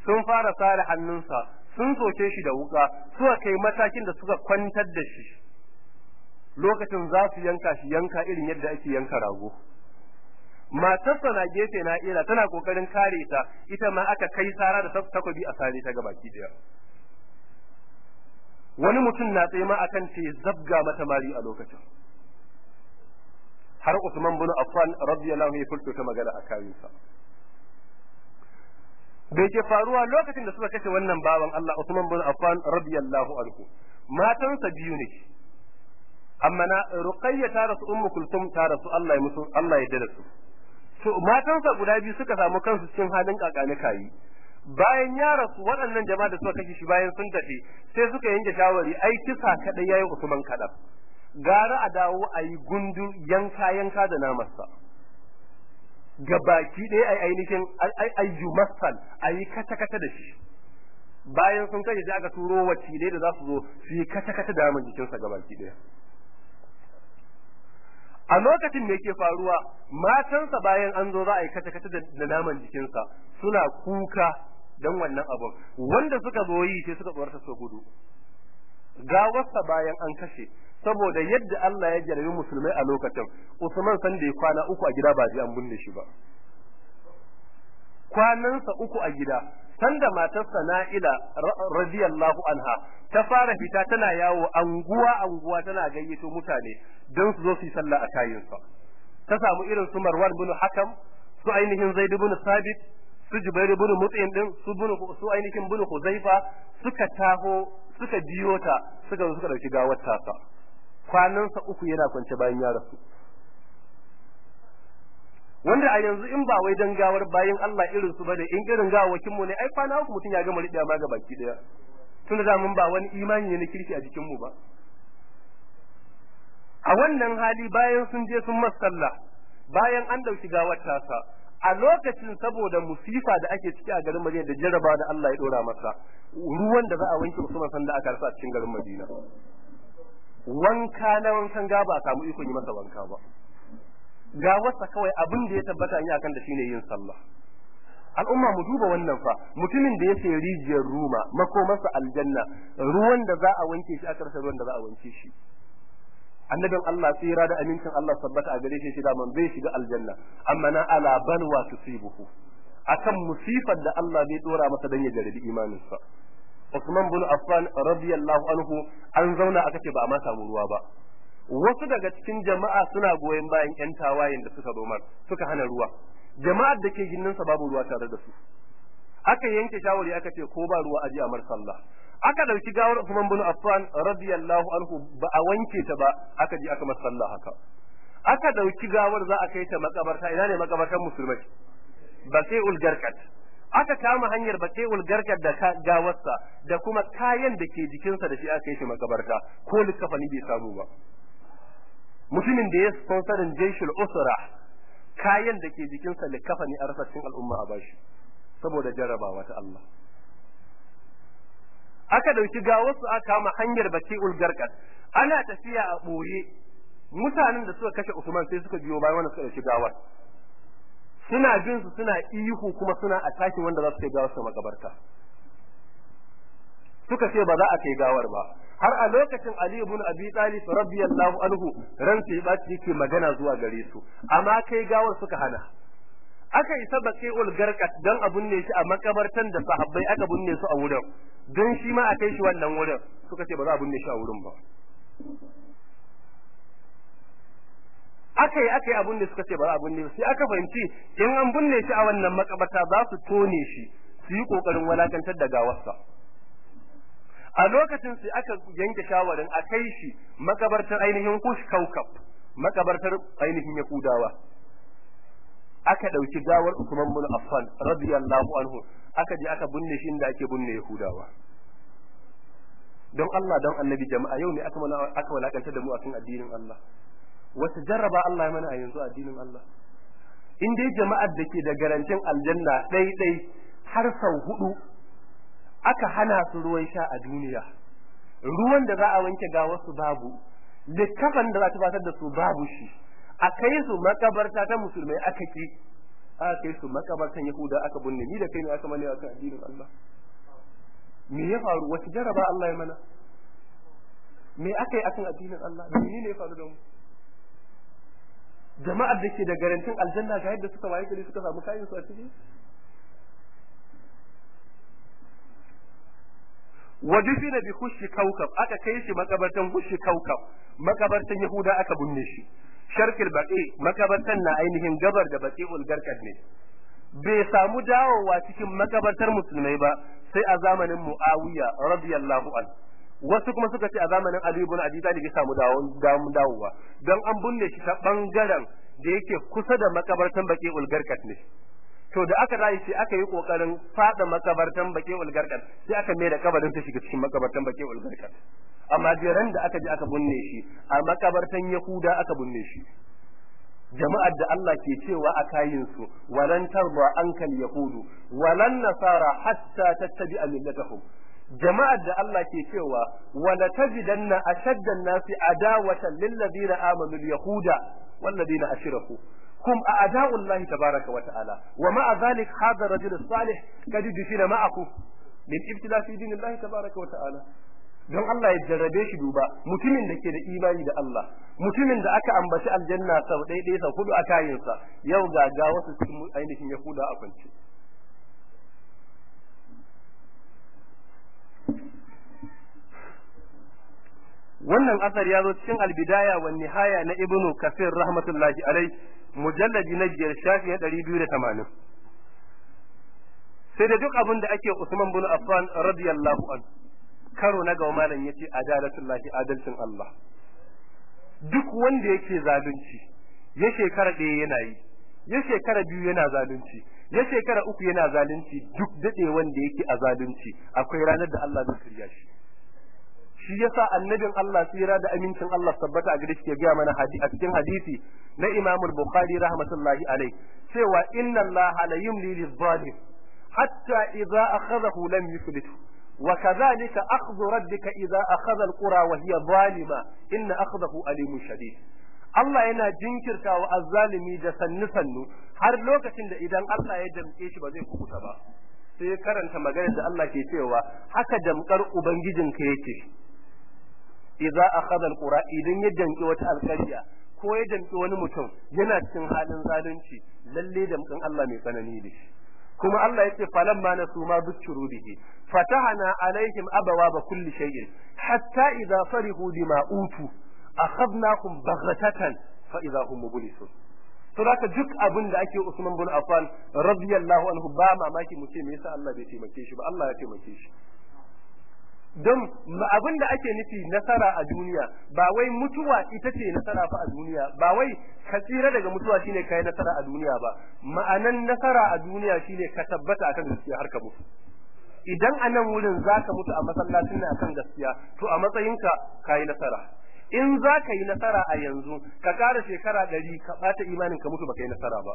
sun fara sare hannunsa sun soke shi da wuka suka kai matakin da suka kwantar da shi. Lokacin za su yanka shi yanka irin yadda ake yanka rago. Matarsa na gefe na ira tana ƙoƙarin kare ta ita ma aka kai sara da takobi a sare ta gabaki ɗaya. Wani mutum na tsaye ma akan ce zabga mata mari a lokacin. Har Usman bin Affan radiyallahu anhu ya furto ta magana a kayinsa. Bai ke faruwa lokacin da suka kashe wannan bawan Allah Usman bin Affan radiyallahu anhu matansa biyu ne. Amma na Ruqayya ta rasu Ummu Kulsum ta rasu Allah ya musu Allah ya dada su. To matansa guda biyu suka samu kansu cikin halin kakani kayi bayan ya rasu waɗannan jama'a da suka kashe shi bayan sun tafi sai suka yanke shawari ai kisa kadai yayi Usman kadan gara a dawo a yi gundu yanka yanka da namarsa. Ga baki ɗaya ai ainihin ayyu masal a yi kata kata da shi. Bayan sun kashe sai aka turo wakilai da za su zo su yi kata kata da naman jikinsa ga baki ɗaya. A lokacin me ke faruwa matansa bayan an zo za a yi kata kata da naman jikinsa suna kuka don wannan abun. Wanda suka zo yi sai suka tsorata su gudu. Gawarsa bayan an kashe saboda yadda Allah ya jarabi musulmai a lokacin Usman san da ya kwana uku a gida ba ji an binne shi ba. Kwanansa uku a gida. Sanda matarsa Na'ila radiyallahu anha ta fara fita tana yawo anguwa anguwa tana gayyato mutane don su zo su yi sallah a kayinsa. Ta samu irin su Marwan bin Hakam su ainihin Zaid bin Sabit su Jubair bin Mut'im din su bin su ainihin bin Huzaifa suka taho suka biyo ta suka suka ɗauki gawar tasa. Kwanansa uku yana kwance bayan ya rasu. Wanda a yanzu in ba wai dan gawar bayan Allah irin su ba ne in irin gawakin mu ne ai kwana uku mutum ya gama riɗa ma ga baki ɗaya tun da mun ba wani imani ne na kirki a jikin mu ba. A wannan hali bayan sun je sun masalla bayan an ɗauki gawar tasa a lokacin saboda musifa da ake ciki a garin Madina da jarraba da Allah ya dora masa ruwan da za a wanke Usman sanda aka rasa a cikin garin Madina. Wanka na wankan gaba samu ikon yi masa wanka ba. Ga wasa kawai abin da ya tabbata yi akan da shine yin sallah. Al'umma mu duba wannan fa mutumin da ya rijiyar ruma makomarsa aljanna ruwan da za a wanke shi aka ruwan da za a wanke shi. Annabin Allah tsira da amincin Allah sabbata a gare shi shi man zai shiga aljanna. Amma na ala balwa tusibuhu. Akan musifar da Allah bai dora masa dan ya jarabi imaninsa. Usman bin Affan radiyallahu anhu an zauna aka ce ba a ma samu ruwa ba. Wasu daga cikin jama'a suna goyon bayan yan tawayen da suka zo suka hana ruwa. Jama'ar da ke ginninsa babu ruwa tare da su. Aka yanke shawari aka ce ko ba ruwa aje a mar sallah. Aka ɗauki gawar Usman bin Affan radiyallahu anhu ba a wanke ta ba aka ji aka mar sallah haka. Aka ɗauki gawar za a kai ta makabarta ina ne makabartan musulmai? Baqi'ul garkat aka kama hanyar baqi'ul garkat da gawarsa da kuma kayan da ke jikinsa da shi aka yi shi makabarta ko likafani bai samu ba. Mutumin da ya sponsorin jeshul usra kayan da ke jikinsa likafani a rasa al'umma a bashi saboda jarrabawa ta Allah. Aka ɗauki gawarsu aka kama hanyar baqi'ul garkat ana tafiya a ɓoye mutanen da suka kashe Usman sai suka biyo bayan wanda suka ɗauki gawar. Suna bin su suna ihu kuma suna atakin wanda za su kai gawar su makabarta. Suka ce ba za a kai gawar ba. Har a lokacin Ali ibn Abi Talib radiyallahu anhu ran sai ba yake magana zuwa gare su. Amma kai gawar suka hana. Aka isa baqi'ul garkat dan a binne shi a makabartan da sahabbai aka binne su a wurin. Don shi ma a kai shi wannan wurin. Suka ce ba za a binne shi a wurin ba. Aka yi aka yi abin da suka ce ba za a binne sai aka fahimci in an binne shi a wannan makabarta za su tone shi su yi ƙoƙarin walakantar da gawarsa. A lokacin sai aka yanke shawarin a kai shi makabartar ainihin kush kaukab makabartar ainihin yahudawa. Aka ɗauki gawar Usman bin Affan radiyallahu anhu aka je aka binne shi inda ake binne yahudawa. Don Allah don annabi jama'a yau ne aka aka walakanta da mu akan addinin Allah. Wata jarraba Allah ya mana a yanzu addinin Allah. In dai jama'ar da ke da garancin aljanna ɗai ɗai har sau huɗu aka hana su ruwan sha a duniya. Ruwan da za a wanke ga wasu babu littafan da za ta fatar da su babu shi. A kai su makabarta ta musulmai aka ki aka kai su makabartan yahuda aka binne ni da kai ne aka mane akan addinin Allah. Me ya faru? Wata jarraba Allah ya mana? Me aka yi akan addinin Allah? Me ne ya faru da mu? Jama'ar da ke da garantin aljanna ga yadda suka waye gari suka samu kayan su a wadufina bi kushi kaukab aka kai shi makabartan kushi kaukab makabartan yahuda aka binne shi. Sharkil baqi makabartan na ainihin gabar da baqiul garkad ne. Bai samu dawowa cikin makabartar musulmai ba sai a zamanin muawiya radiyallahu anhu. Wasu kuma suka ce a zamanin Ali ibn Abi Talib ya samu dawowa. Don an binne shi ta ɓangaren da yake kusa da makabartan Baqi Ulgarkat ne. To da aka rayu sai aka yi ƙoƙarin fada makabartan Baqi Ulgarkat sai aka mai da kabarin ta shiga cikin makabartan Baqi Ulgarkat amma jiran da aka je aka binne shi a makabartan Yahuda aka binne shi. Jama'ar da Allah ke cewa a kayin su walan tarba ankal yahudu walan nasara hatta tattabi'a millatahum. Jama'ar da Allah ke cewa wala tajidanna ashaddan nasi adawatan lil ladina amanu yahuda wal ladina ashraku. Kum a'da'u Allah tabaaraka wa ta'ala wa ma'a dhalik hadha ar-rajul salih kad dufina ma'akum min ibtila fi dinillahi don Allah ya jarrabe shi duba mutumin da ke da imani da Allah mutumin da aka ambaci aljanna sau ɗaya ɗaya sau huɗu a kayinsa yau ga ga wasu cikin ainihin yahuda a kwance. Wannan asar ya zo cikin albidaya wa nihaya na ibnu kasir rahmatullahi alai mujalladi na biyar shafi na ɗari biyu da tamanin. Sai da duk abin da ake usman bin affan radiyallahu an karo na ga malam ya ce adalatullahi adalcin Allah. Duk wanda yake zalunci ya shekara ɗaya yana yi ya shekara biyu yana zalunci ya shekara uku yana zalunci duk daɗe wanda yake a zalunci akwai ranar da Allah zai kirya shi. shi yasa annabin Allah tsira da amincin Allah tabbata a gare shi ya gaya a cikin hadisi na Imam Bukhari rahmatullahi alai cewa inna Allah la yumli liz-zalim hatta idza akhadhahu lam yuflithu wa kadhalika akhdhu rabbika idza akhadha al-qura wa hiya zalima inna akhdahu alimun shadid. Allah yana jinkirta wa azzalimi da sannu sannu har lokacin da idan Allah ya damke shi ba zai kukuta ba. Sai karanta maganar da Allah ke cewa haka damkar ubangijinka yake. Idza akhadha alqura idan ya damke wata alƙarya ko ya damke wani mutum yana cikin halin zalunci lalle damkan Allah mai tsanani shi kuma Allah ya ce falamma nasu ma dhukiru bihi fatahna alaihim abawaba kulli shay'in hatta idza farihu bima utu akhadnahum baghtatan fa idza hum mublisun to haka duk abin da ake Usman bin Affan radiyallahu anhu ba mamaki mu ce me yasa Allah bai taimake shi ba Allah ya taimake shi don abin da ake nufi nasara a duniya ba wai mutuwa ita ce nasara fa a duniya ba wai ka tsira daga mutuwa shine kai nasara a duniya ba. Ma'anan nasara a duniya shine ka tabbata akan gaskiya har ka mutu. Idan a nan wurin zaka mutu a masallacin ne akan gaskiya to a matsayinka kai nasara. In za ka yi nasara a yanzu ka kara shekara ɗari ka ɓata imanin ka mutu baka yi nasara ba.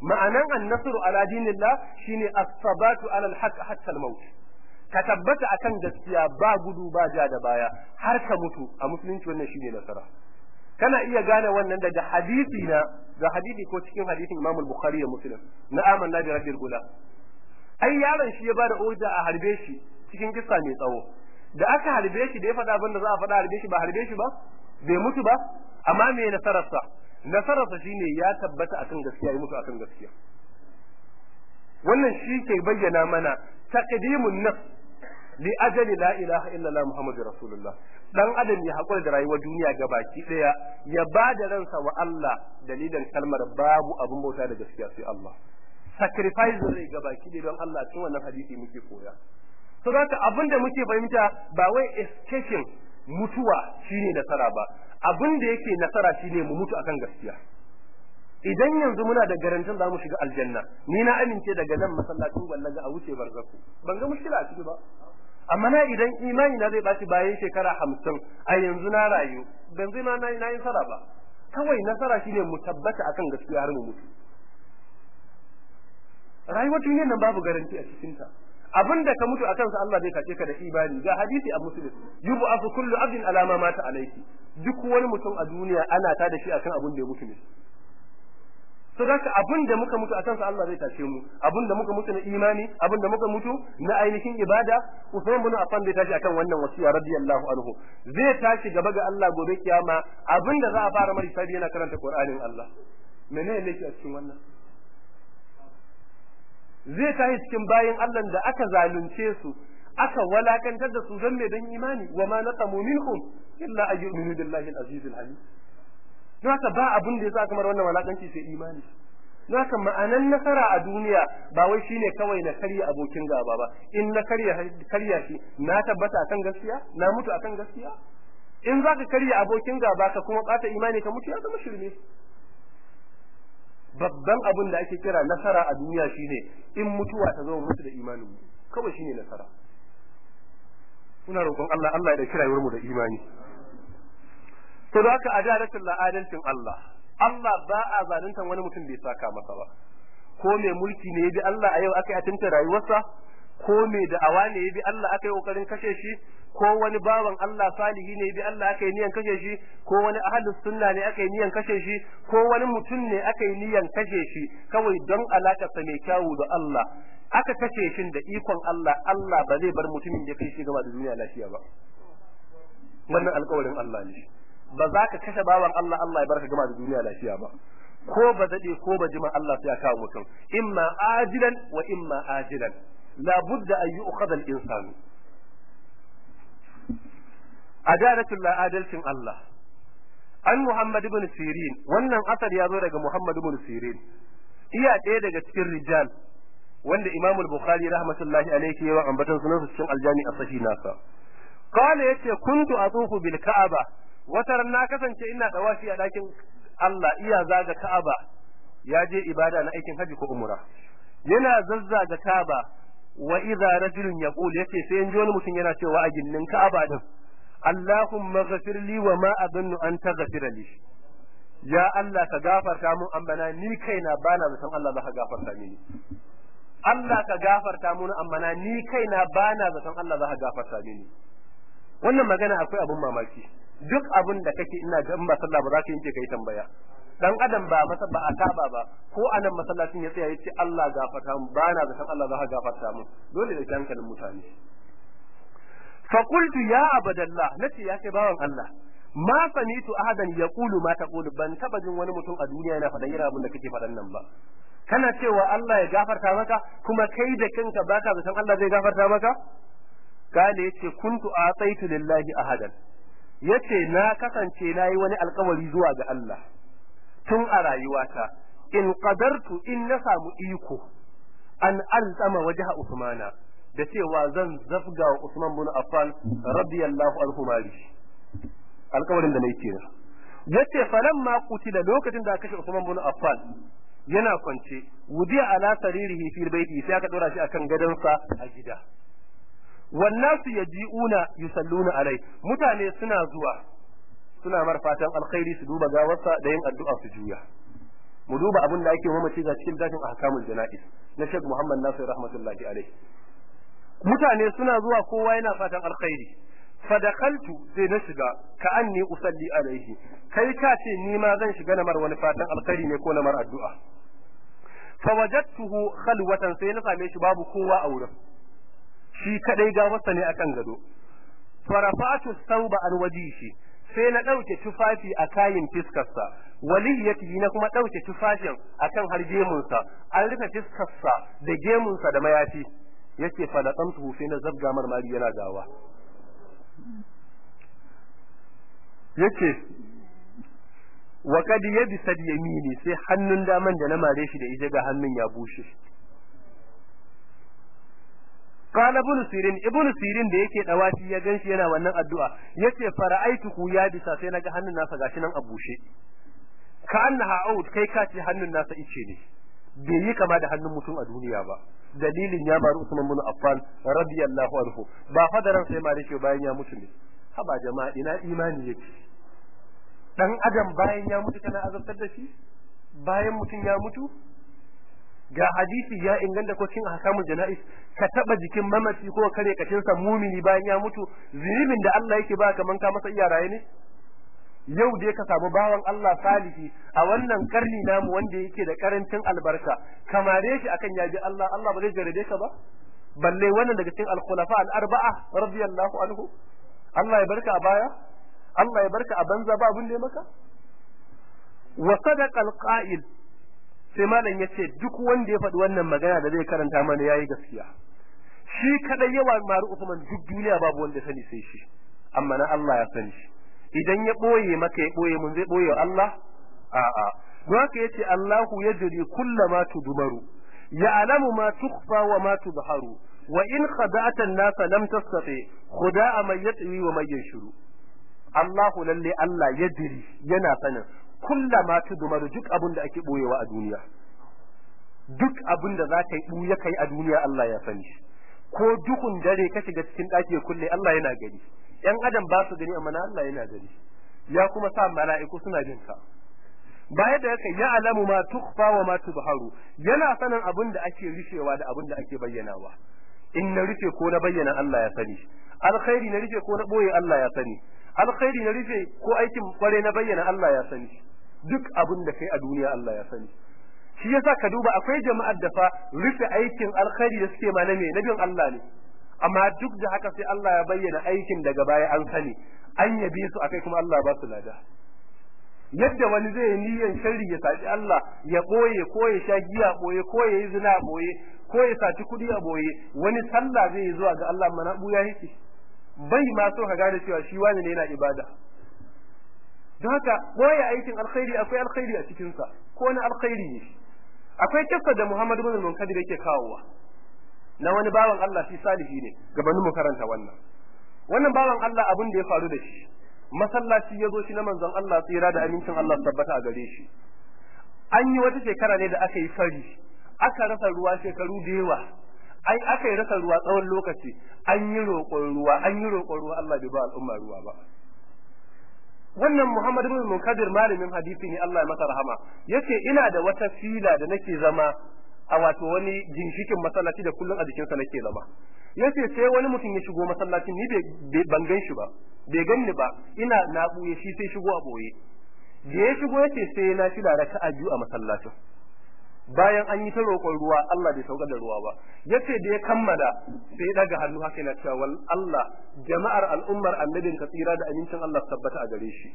Ma'anan annasru ala dinillah shine as-sabatu ala al-haqq hatta al-maut. Ka tabbata akan gaskiya ba gudu ba ja da baya har ka mutu. A musulunci wannan shine nasara. Kana iya gane wannan daga hadisi na ga hadisi ko cikin hadisin Imam Bukhari da Muslim na amanna bi rabbil ula ai yaron shi ya ba da oda a harbe shi cikin kissa mai tsawo. Da aka harbe shi da ya faɗa abin da za a faɗa harbe shi ba harbe shi ba bai mutu ba amma me nasararsa? Nasararsa shine ya tabbata akan gaskiya ya mutu akan gaskiya. Wannan shi ke bayyana mana taqdimun nafs li ajali la ilaha illallah muhammadur rasulullah. Dan adam ya hakura da rayuwar duniya ga baki ɗaya ya ba da ransa wa Allah dalilin kalmar babu abun bauta da gaskiya sai Allah. Sacrifice rai ga baki ɗaya don Allah cikin wannan hadisi muke koya. To zaka abin da muke fahimta ba wai escaping mutuwa shine nasara ba. Abin da yake nasara shine mu mutu akan gaskiya. Idan yanzu muna da garantin za mu shiga aljanna ni na amince daga nan masallacin gwallaga a wuce barzaku. Ban ga mushkila a ciki ba. Amma na idan imani na zai ɓaci bayan shekara hamsin a yanzu na rayu ban zai na na yi nasara ba. Kawai nasara shine mu tabbata akan gaskiya har mu mutu. Rayuwar duniyar nan babu garanti a cikinta. Abin da ka mutu a kansa Allah zai kace ka da imani. Ga hadisi a muslim. Afu kullu abdin alama mata alayki duk wani mutum a duniya ana ta da shi akan abin da ya mutu ne. To haka abin da muka mutu a kansa Allah zai tashe mu. Abin da muka mutu na imani abin da muka mutu na ainihin ibada Usman bin Affan zai tashi akan wannan wasiya radiyallahu anhu. Zai tashi gaba ga Allah gobe kiyama. Abin da za a fara mari sabi yana karanta Qur'anin Allah. Menene ne a cikin wannan? Zai tashi cikin bayin Allah da aka zalunce su aka walakantar da su don me? Dan imani. Wa ma naqamu minhum illa ayyuminu billahi al-aziz al-halim don haka ba abin da ya sa kamar wannan walakanci sai imani. Don haka ma'anan nasara a duniya ba wai shine kawai na karya abokin gaba ba. In na karya karya shi na tabbata akan gaskiya na mutu akan gaskiya. In zaka karya abokin gaba ka kuma bata imani ka mutu ya zama shirme. Babban abin da ake kira nasara a duniya shine in mutuwa ta zama mutu da imanin kawai shine nasara. Muna roƙon Allah Allah ya ɗauki rayuwar mu da imani. To da haka adalatul la adalcin Allah Allah ba a zaluntan wani mutum bai saka masa ba. Ko mai mulki ne ya bi Allah a yau aka yi atinta rayuwarsa ko mai da'awa ne ya bi Allah aka yi ƙoƙarin kashe shi ko wani bawan Allah salihi ne ya bi Allah aka yi niyan kashe shi ko wani ahlus sunna ne aka yi niyan kashe shi ko wani mutum ne aka yi niyan kashe shi kawai don alakarsa mai kyawu da Allah. Aka kashe shi da ikon Allah Allah ba zai bar mutumin da kai shi gaba da duniya lafiya ba. Wannan alƙawarin Allah ne. Ba za ka kashe bawan Allah Allah ya barka gama da duniya lafiya ba. Ko ba daɗe ko ba jima Allah sai ya kawo mutum. Imma ajilan wa imma ajilan. La budda an yu'khadha al-insan adalatul la adalcin Allah. An Muhammad ibn Sirin. Wannan asar ya zo daga Muhammad ibn Sirin. Iya ɗaya daga cikin rijal wanda Imam al-Bukhari rahmatullahi alayhi yawan ambatan sunan cikin aljami as-sahih nasa. Qala ya ce kuntu atufu bil ka'aba. Wata na kasance ina dawashi a ɗakin Allah iya zaga Ka'aba ya je ibada na aikin haji ko umra. Yana zazzaga Ka'aba wa idza rajulun yaqul ya ce sai ji wani mutum yana cewa a gindin Ka'aba din Allahumma ghafir li wa ma adunnu an taghfir li. Ya Allah ka gafarta mun ambana ni kaina bana zaton Allah za ka gafarta mini. Allah ka gafarta mun ambana ni kaina bana zaton Allah za ka gafarta mini. Wannan magana akwai abun mamaki. Duk abun da kake ina ga ba sallah ba za ka yanke kai tambaya. Dan adam ba masa ba a taba ba. Ko a nan masallacin ya tsaya ya ce Allah gafarta mu. Bana zaton Allah za ka gafarta mu. Dole da hankalin mutane. Fa qultu ya abadallah nace ya kai bawan Allah ma samitu ahadan yaqulu ma taqulu. Ban taba jin wani mutum a duniya yana faɗan irin abin da kake faɗan nan ba. Kana cewa Allah ya gafarta maka kuma kai da kanka baka zaton Allah zai gafarta maka? Kale ya ce kuntu ataitu lillahi ahadan. Ya ce na kasance na yi wani alkawari zuwa ga Allah tun a rayuwata. In qadartu in na samu iko an alzama wajha usmana da cewa zan zafga wa Usman bin Affan radiyallahu anhu mali. Alkawarin da na yi kenan ya ce falamma qutila lokacin da kashe Usman bin Affan yana kwance wudiya ala saririhi fil baiti sai aka dora shi akan gadonsa a gida. Wannasu yaji'una yusalluna alai mutane suna zuwa suna mar fatan alkhairi su duba gawarsa da yin addu'a su juya mu duba abin da ake mamaci ga cikin dafin ahkamul janaiz na Sheikh Muhammad Nasir rahmatullahi alaihi mutane suna zuwa kowa yana fatan alkhairi fadakaltu sai na shiga ka anni usalli alaihi kai ka ce ni ma zan shiga na mar wani fatan alkhairi ne ko na mar addu'a fa wajadtuhu khalwatan sai na same shi babu kowa a wurin shi kadai ga masa ne akan gado. Farafatu sauba an wajishi sai na ɗauke tufafi a kayin fiskarsa. Waliyati na kuma ɗauke tufafin akan har gemunsa. An rufe fiskarsa da gemunsa da mayafi. Yake falakamtu sai na zabga marmari yana gawa. Yace wa kad yadi sad yamini sai hannun daman da na mare shi da ije ga hannun ya bushe. Qala ibn sirin ibn sirin da yake dawafi ya gan shi yana wannan addu'a ya ce fara'aituhu ya bisa sai na ga hannun nasa gashi nan a bushe. Ka annaha aud kai ka ce hannun nasa ice ne. Bai yi kama da hannun mutum a duniya ba. Dalilin ya bari Usman bin Affan radiyallahu anhu. Ba fadaran sai ma riƙe bayan ya mutu ne. Haba jama'a ina imani yake? Dan adam bayan ya mutu kana azabtar da shi? Bayan mutum ya mutu? Ga hadisi ya inganta ko cin ahkamul jana'is ka taba jikin mamaci ko kare kacin sa mumini bayan ya mutu zunubin da Allah yake ba kaman ka masa iyaraye ne? Yau dai ka samu bawan Allah salihi a wannan karni namu wanda yake da ƙarancin albarka kamare shi akan yaji Allah Allah ba zai jarrabe ka ba? Balle wannan daga cikin al-khulafa al-arba'a radiyallahu anhu. Allah ya barka a baya Allah ya barka a banza ba abin da ya maka? Wa sadaqa al-qa'il sai malam ya ce duk wanda ya faɗi wannan magana da zai karanta mana yayi gaskiya. Shi kadai yawa maru Usman duk duniya babu wanda sani sai shi amma na Allah ya sani idan ya ɓoye maka ya ɓoye mun zai ɓoye Allah? A'a. Don haka ya ce Allahu yajri kullama tudmaru ya'lamu ma tukhfa wa ma tudharu wa in khada'ata an-nasa lam tastati khuda'a man yatwi wa man yanshuru Allahu lalle Allah yajri yana sanin. Kullama tudmaru duk abin da ake ɓoyewa a duniya. Duk abin da za ka yi ɓuya kai a duniya Allah ya sani. Ko dukun dare ka shiga cikin ɗaki kulle Allah yana gani. Yan adam ba su gani amma Allah yana gani. Ya kuma sa mala'iku suna jin ka. Baya da yake ya alamu ma tukhfa wa ma tubharu yana sanin abin da ake rufewa da abin da ake bayyanawa. In na rufe ko na bayyana Allah ya sani. Alkhairi na rufe ko na ɓoye Allah ya sani. Alkhairi na rufe ko aikin kware na bayyana Allah ya sani. Duk abin da kai a duniya Allah ya sani. Shi yasa ka duba akwai jama'ar da fa rufe aikin alkhairi da suke ma na me? Na bin Allah ne. Amma duk da haka sai Allah ya bayyana aikin daga baya an sani. An yabe su akai kuma Allah ba su lada. Yadda wani zai niyyar sharri ya saci Allah ya ɓoye ko ya sha giya ɓoye ko ya yi zina ɓoye ko ya saci kuɗi a ɓoye wani sallah zai yi zuwa ga Allah mana buya yake. Bai ma so ka gane cewa shi wani ne yana ibada. Don haka ɓoye aikin alkhairi akwai alkhairi a cikin sa ko na alkhairi ne akwai kissa da Muhammad ibn Munkadir yake kawowa na wani bawan Allah shi salihi ne gabanin mu karanta wannan. Wannan bawan Allah abin da ya faru da shi masallaci ya zo shi na manzon Allah tsira da amincin Allah tabbata a gare shi. An yi wata shekara ne da aka yi fari aka rasa ruwa shekaru da yawa. Ai aka yi rasa ruwa tsawon lokaci. An yi roƙon ruwa an yi roƙon ruwa Allah bai ba al'umma ruwa ba. Wannan Muhammad ibn Munkadir malamin hadisi ne Allah ya masa rahama. Yace ina da wata fila da nake zama a wato wani ginshikin masallaci da kullum a jikinsa nake zama. Yace sai wani mutum ya shigo masallacin ni ban gan shi ba bai ganni ba ina na buye shi sai shigo a ɓoye da ya shigo ya ce sai na shi da raka'a biyu a masallacin. Bayan an yi ta roƙon ruwa Allah bai sauka da ruwa ba. Yace da ya kammala sai daga hannu haka yana cewa wal Allah jama'ar al'ummar annabin ka tsira da amincin Allah tabbata a gare shi.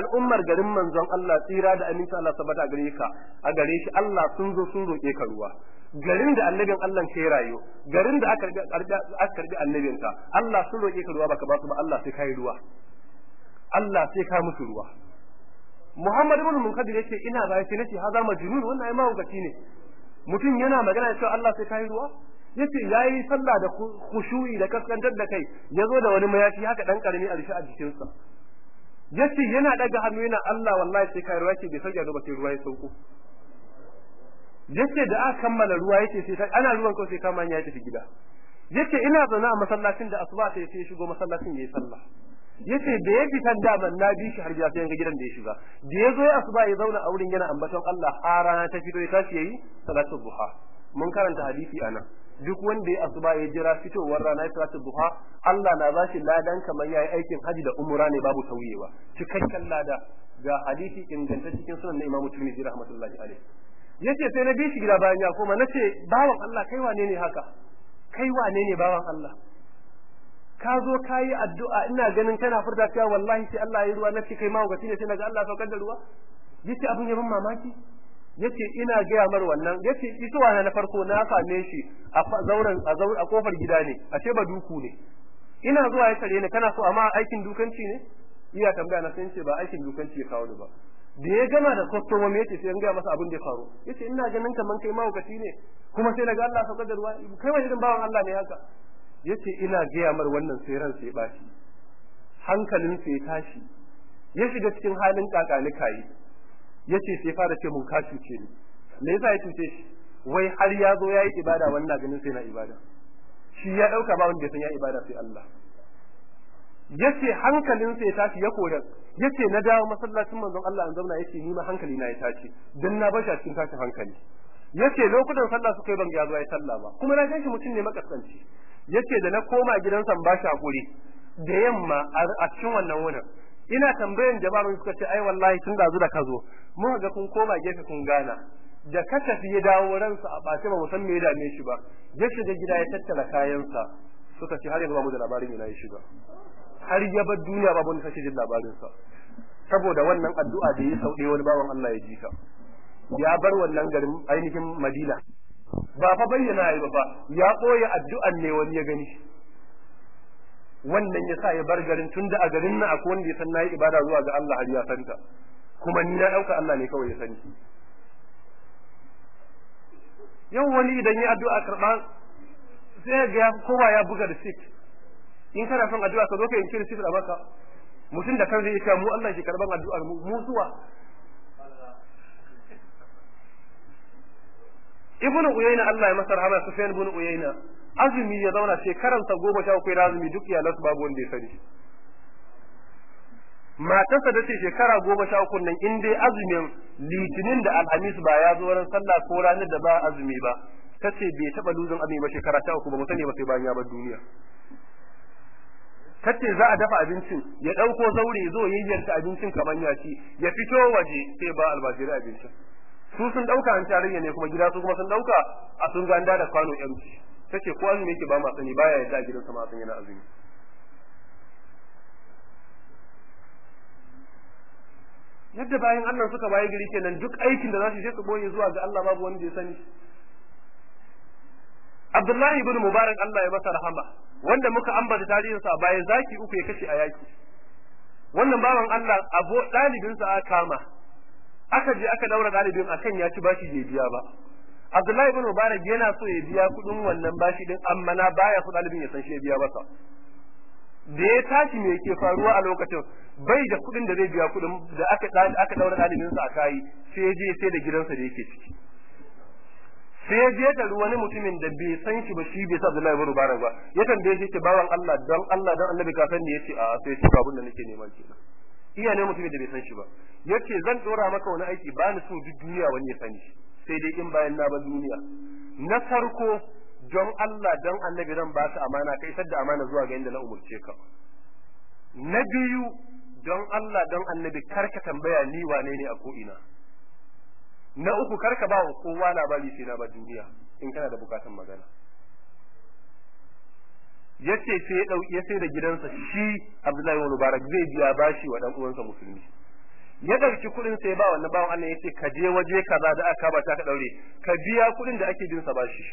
Al'ummar garin manzon Allah tsira da amincin Allah tabbata a gare ka a gare shi Allah sun zo sun roƙe ka ruwa. Garin da annabin Allah ke rayu garin da aka aka karɓi annabin ka Allah sun roƙe ka ruwa baka ba su ba Allah sai kai ruwa. Allah sai ka musu ruwa. Muhammad ibn Munkadir ya ce ina ba ya ce nace haza majnun. Wannan ai mahaukaci ne. Mutum yana magana cewa Allah sai kai ruwa? Yace yayi sallah da khushu'i da kaskantar da kai. Yazo da wani mayafi haka dan ƙarami a a jikinsa. Yace yana daga hannu yana Allah wallahi sai kai ruwa. Yace bai sauke ba sai ruwa ya sauko. Yace da aka kammala ruwa ya ce sai ana ruwan ko sai kama ya tafi gida. Yace ina zaune a masallacin da asuba sai sai shigo masallacin yayi sallah. Ya ce da ya fitan daman na bi shi har ya sai ga gidan da ya shiga. Da ya zo ya asuba ya zauna a wurin yana ambaton Allah har rana ta fito ya tashi yayi salatu duha. Mun karanta hadisi a nan duk wanda ya asuba ya jira fitowar rana ya salatu duha Allah na bashi ladan kamar yayi aikin haji da umra ne babu tauyewa. Cikakken lada ga hadisi inganta cikin sunan na Imam Tirmidhi rahmatullahi alaihi ya ce sai na bi shi gida bayan ya koma nace bawan Allah kai wane ne haka? Kai wane ne bawan Allah? Ka zo ka yi addu'a ina ganin kana furta cewa wallahi sai Allah ya yi ruwa na ce kai mahaukaci ne sai na ga Allah saukar da ruwa. Yace abin ya ban mamaki. Yace ina gaya mar wannan. Yace isuwa na farko na same shi a zauren a zauren a ƙofar gida ne ashe ba duku ne. Ina zuwa ya tare ni kana so amma aikin dukanci ne? Iya tambaya na sun ce ba aikin dukanci ya kawo ba. Da ya gama da kwastomomi ya ce sai an gaya masa abin da ya faru. Yace ina ganin kaman kai mahaukaci ne kuma sai na ga Allah saukar da ruwa. Kai wani irin bawan Allah ne haka? Ya ce ina gaya mar wannan sai ran sai bashi. Hankalin sai tashi. Ya shiga cikin halin kakani kai ya ce sai fara ce mun ka cuce ni. Me yasa ya cuce shi? Wai har ya zo yayi ibada wannan ganin sai na ibada. Shi ya ɗauka ba wanda ya san ya ibada sai Allah. Yace hankalin sai tashi ya kore. Yace na dawo masallacin manzon Allah an zauna ya ce ni ma hankali na ya tashi. Dan na bashi cikin tashin hankali. Yace lokutan sallah suka yi ban ga zuwa ya sallah ba. Kuma na gan shi mutum ne makaskanci. Ya ce da na koma gidansa ba shi haƙuri da yamma a cikin wannan wurin. Ina tambayan jama'a suka ce ai wallahi tun da da ka zo mun ga kun koma gefe kun gana. Da ka ya dawo ransa a ɓace ba mu san me ya dame shi ba ya shiga gida ya tattara kayansa. Suka ce har yanzu ba mu da labarin ina ya shiga. Har ya bar duniya babu wani sake jin labarinsa. Saboda wannan addu'a da ya sauɗe wani bawan Allah ya ji ta ya bar wannan garin ainihin Madina. Ba fa bayyana yi ba ya ɓoye addu'an ne wani ya gani. Wannan ya sa ya bar garin tun da a garin nan akwai wanda ya san na yi ibada zuwa ga Allah har ya santa kuma ni na ɗauka Allah ne kawai ya sani yau wani idan ya addu'a karɓa sai ga kowa ya buga da sik in kana son addu'a ka zo ka yanke receipt a maka mutum da kansa yake mu Allah ke karɓan addu'ar mu. Mu zuwa ibnu uyayna Allah ya masa rahama sufyan ibnu uyayna. Azumi ya zauna shekaransa goma sha uku ya azumi duk iyalansu babu wanda ya sani. Matarsa da ce shekara goma sha uku nan in dai azumin litinin da alhamis ba ya zo ran sallah ko ranar da ba azumi ba ta ce bai taɓa luzin azumi ba shekara sha uku ba mu sani ba sai bayan ya bar duniya. Kace za a dafa abincin ya ɗauko zaure zo yayyanta abincin kamar ya ci ya fito waje sai ba albajirai abincin su sun ɗauka an tarayya ne kuma gida su kuma sun ɗauka a sun ganda da kwano yanci tace ko azumi yake ba ma sani baya yadda gidansa ma san yana azumi. Yadda bayan Allah suka bayi gari kenan duk aikin da za su je su ɓoye zuwa ga Allah babu wanda ya sani. Abdullahi ibn Mubarak Allah ya masa rahama wanda muka ambata tarihinsa a baya zaki uku ya kashe a yaki. Wannan bawan Allah abo ɗalibinsa aka kama. Aka je aka daura ɗalibin akan ya ci bashi bai biya ba. Abdullahi ibn Mubarak yana so ya biya kuɗin wannan bashi din amma na baya so ɗalibin ya san shi ya biya masa. Da ya tashi me ke faruwa a lokacin bai da kuɗin da zai biya kuɗin da aka aka daura ɗalibinsa a kai sai je sai da gidansa da yake ciki. Sai je da wani mutumin da bai san shi ba shi bai sa Abdullahi ibn Mubarak ba. Ya tambaye shi ce bawan Allah don Allah don Annabi ka san ne ya ce a sai shi abin da nake neman kenan. Iya ne mutumin da bai san shi ba. Yace zan dora maka wani aiki ba ni so duk duniya wani ya sani. Sai dai in bayan na ba duniya. Na farko don Allah don annabi zan ba ka amana kai sadda amana zuwa ga inda na umurce ka. Na biyu don Allah don annabi kar ka tambaya ni wane ne a ko'ina. Na uku kar ka ba wa kowa labari sai na ba duniya in kana da bukatan magana. Ya ce sai ya ɗauki sai da gidansa shi Abdullahi ibn Mubarak zai biya bashi wa dan uwansa musulmi. Ya ɗauki kuɗin sai ba wannan bawan Allah ya ce ka je waje kaza da aka ba ta ka daure ka biya kuɗin da ake bin sa bashi.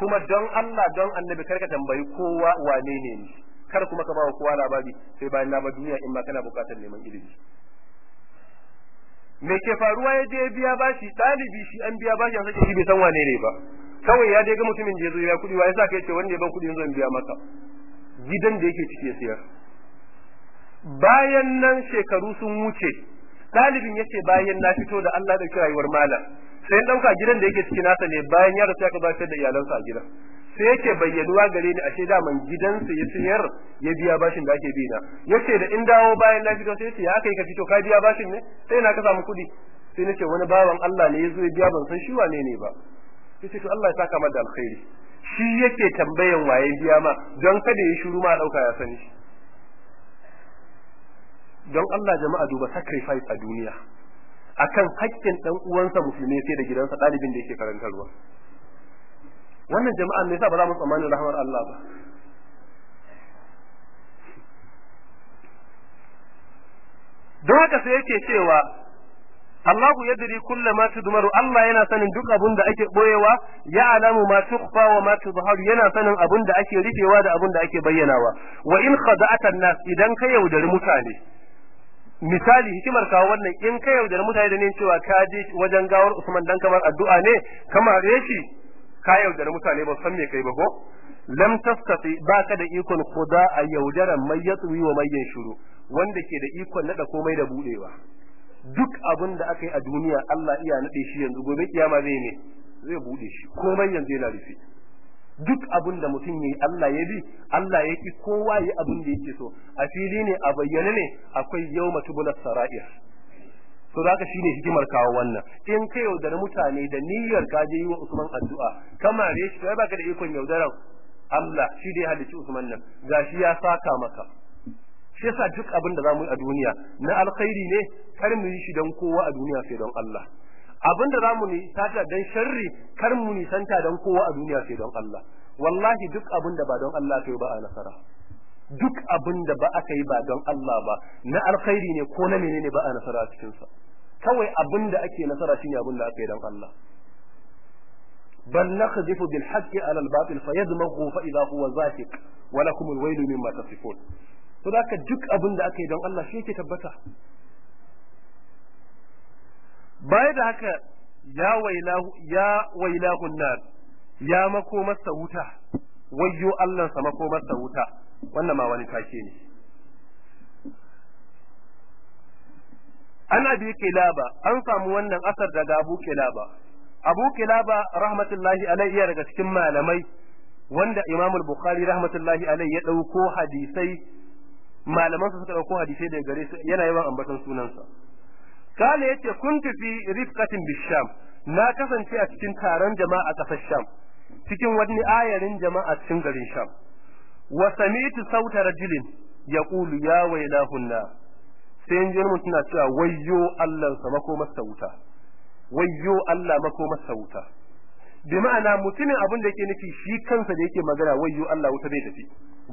Kuma don Allah don Annabi kar ka tambayi kowa wane ne ni. Kar kuma ka ba wa kowa labari sai bayan na ba duniya in ma kana buƙatar neman ilimi. Me ke faruwa ya je biya bashi ɗalibi shi an biya bashi an sake shi bai san wane ne ba. Kawai ya je ga mutumin da ya zo ya kuɗi wa ya sa kai ce wanda ya ban kuɗi zo in biya maka? Gidan da yake ciki ya siyar. Bayan nan shekaru sun wuce ɗalibin ya ce bayan na fito da Allah da rayuwar malam. Sai ɗauka gidan da yake ciki nasa ne bayan ya rasu ya ba da iyalansa a gidan. Sai yake bayyanuwa gare ni ashe daman gidansa ya sayar ya biya bashin da ake bi na. Yace da in dawo bayan na fito sai ya ce ya kai ka fito ka biya bashin ne? Sai na ka samu kuɗi. Sai nace wani bawan Allah ne ya zo ya biya ban san shi wane ne ba. Ya ce to Allah ya saka maka da alkhairi. Shi yake tambayan waye biya ma don kada ya shiru ma ɗauka ya sani. Don Allah jama'a duba sacrifice a duniya. Akan haƙƙin dan uwansa musulmi sai da gidansa ɗalibin da yake karantarwa. Wannan jama'a ne yasa ba za mu tsammani rahmar Allah ba? Don haka sai yake cewa Allahu yadri kulla ma tudmaru Allah yana sanin duk abun da ake boyewa ya alamu ma tukhfa wa ma tuzharu yana sanin abun da ake rufewa da abun da ake bayyanawa. Wa in khada'ata nas idan ka yaudari mutane misali hikimar kawo wannan in ka yaudari mutane da ne cewa ka je wajen gawar Usman dan kamar addu'a ne kamar shi ka yaudari mutane ba san me kai ba ko? Lam tastati baka da ikon khuda a yaudaran mai yatsuwi wa mai shuru wanda ke da ikon nada komai da budewa duk abin da aka yi a duniya Allah iya nade shi yanzu gobe kiyama zai ne zai buɗe shi komai yanzu yana rufe. Duk abin da mutum yayi Allah ya bi Allah ya ki kowa yi abin da yake so. A fili ne a bayyane ne akwai yawma tubulas sara'ir. To zaka shine hikimar kawo wannan. In ka yaudara mutane da niyyar ka je yi wa Usman addu'a kamar shi kai baka da ikon yaudaran Allah shi da ya halicci Usman nan. Gashi ya saka maka. shi yasa duk abin da zamu yi a duniya na alkhairi ne kar mu yi shi don kowa a duniya sai don Allah abin da zamu yi tata dan sharri kar mu ni santa don kowa a duniya sai don Allah wallahi duk abin da ba don Allah kai ba a nasara duk abin da ba aka yi ba don Allah ba na alkhairi ne ko na menene ba a nasara cikin sa kawai abin da ake nasara shine abin da aka yi don Allah بل نقذف بالحق على الباطل فيدمغه فإذا هو زاهق ولكم الويل مما تصفون to duk abin da aka yi don Allah shi yake tabbata. Baya da haka ya wailahu ya wailahu nar ya mako masa wuta wayyo Allah sa mako masa wuta wannan ma wani take ne. An abi kilaba an samu wannan asar daga abu kilaba. Abu kilaba rahmatullahi alaihi daga cikin malamai wanda imam bukhari rahmatullahi alaihi ya ɗauko hadisai malaman su suka ɗauko hadisai daga gare su yana yawan ambaton sunansa. Kale ya ce kuntu fi rifqatin bisham na kasance a cikin taron jama'a a ƙasar cikin wani ayarin jama'a cikin garin sham. Wa sami'tu sauta rajulin yaqulu ya wailahunna. Sai in ji mutum na cewa wayyo Allah sa mako masa wuta. Wayyo Allah mako masa wuta. Bi ma'ana mutumin abin da yake nufi shi kansa da yake magana wayyo Allah wuta zai tafi.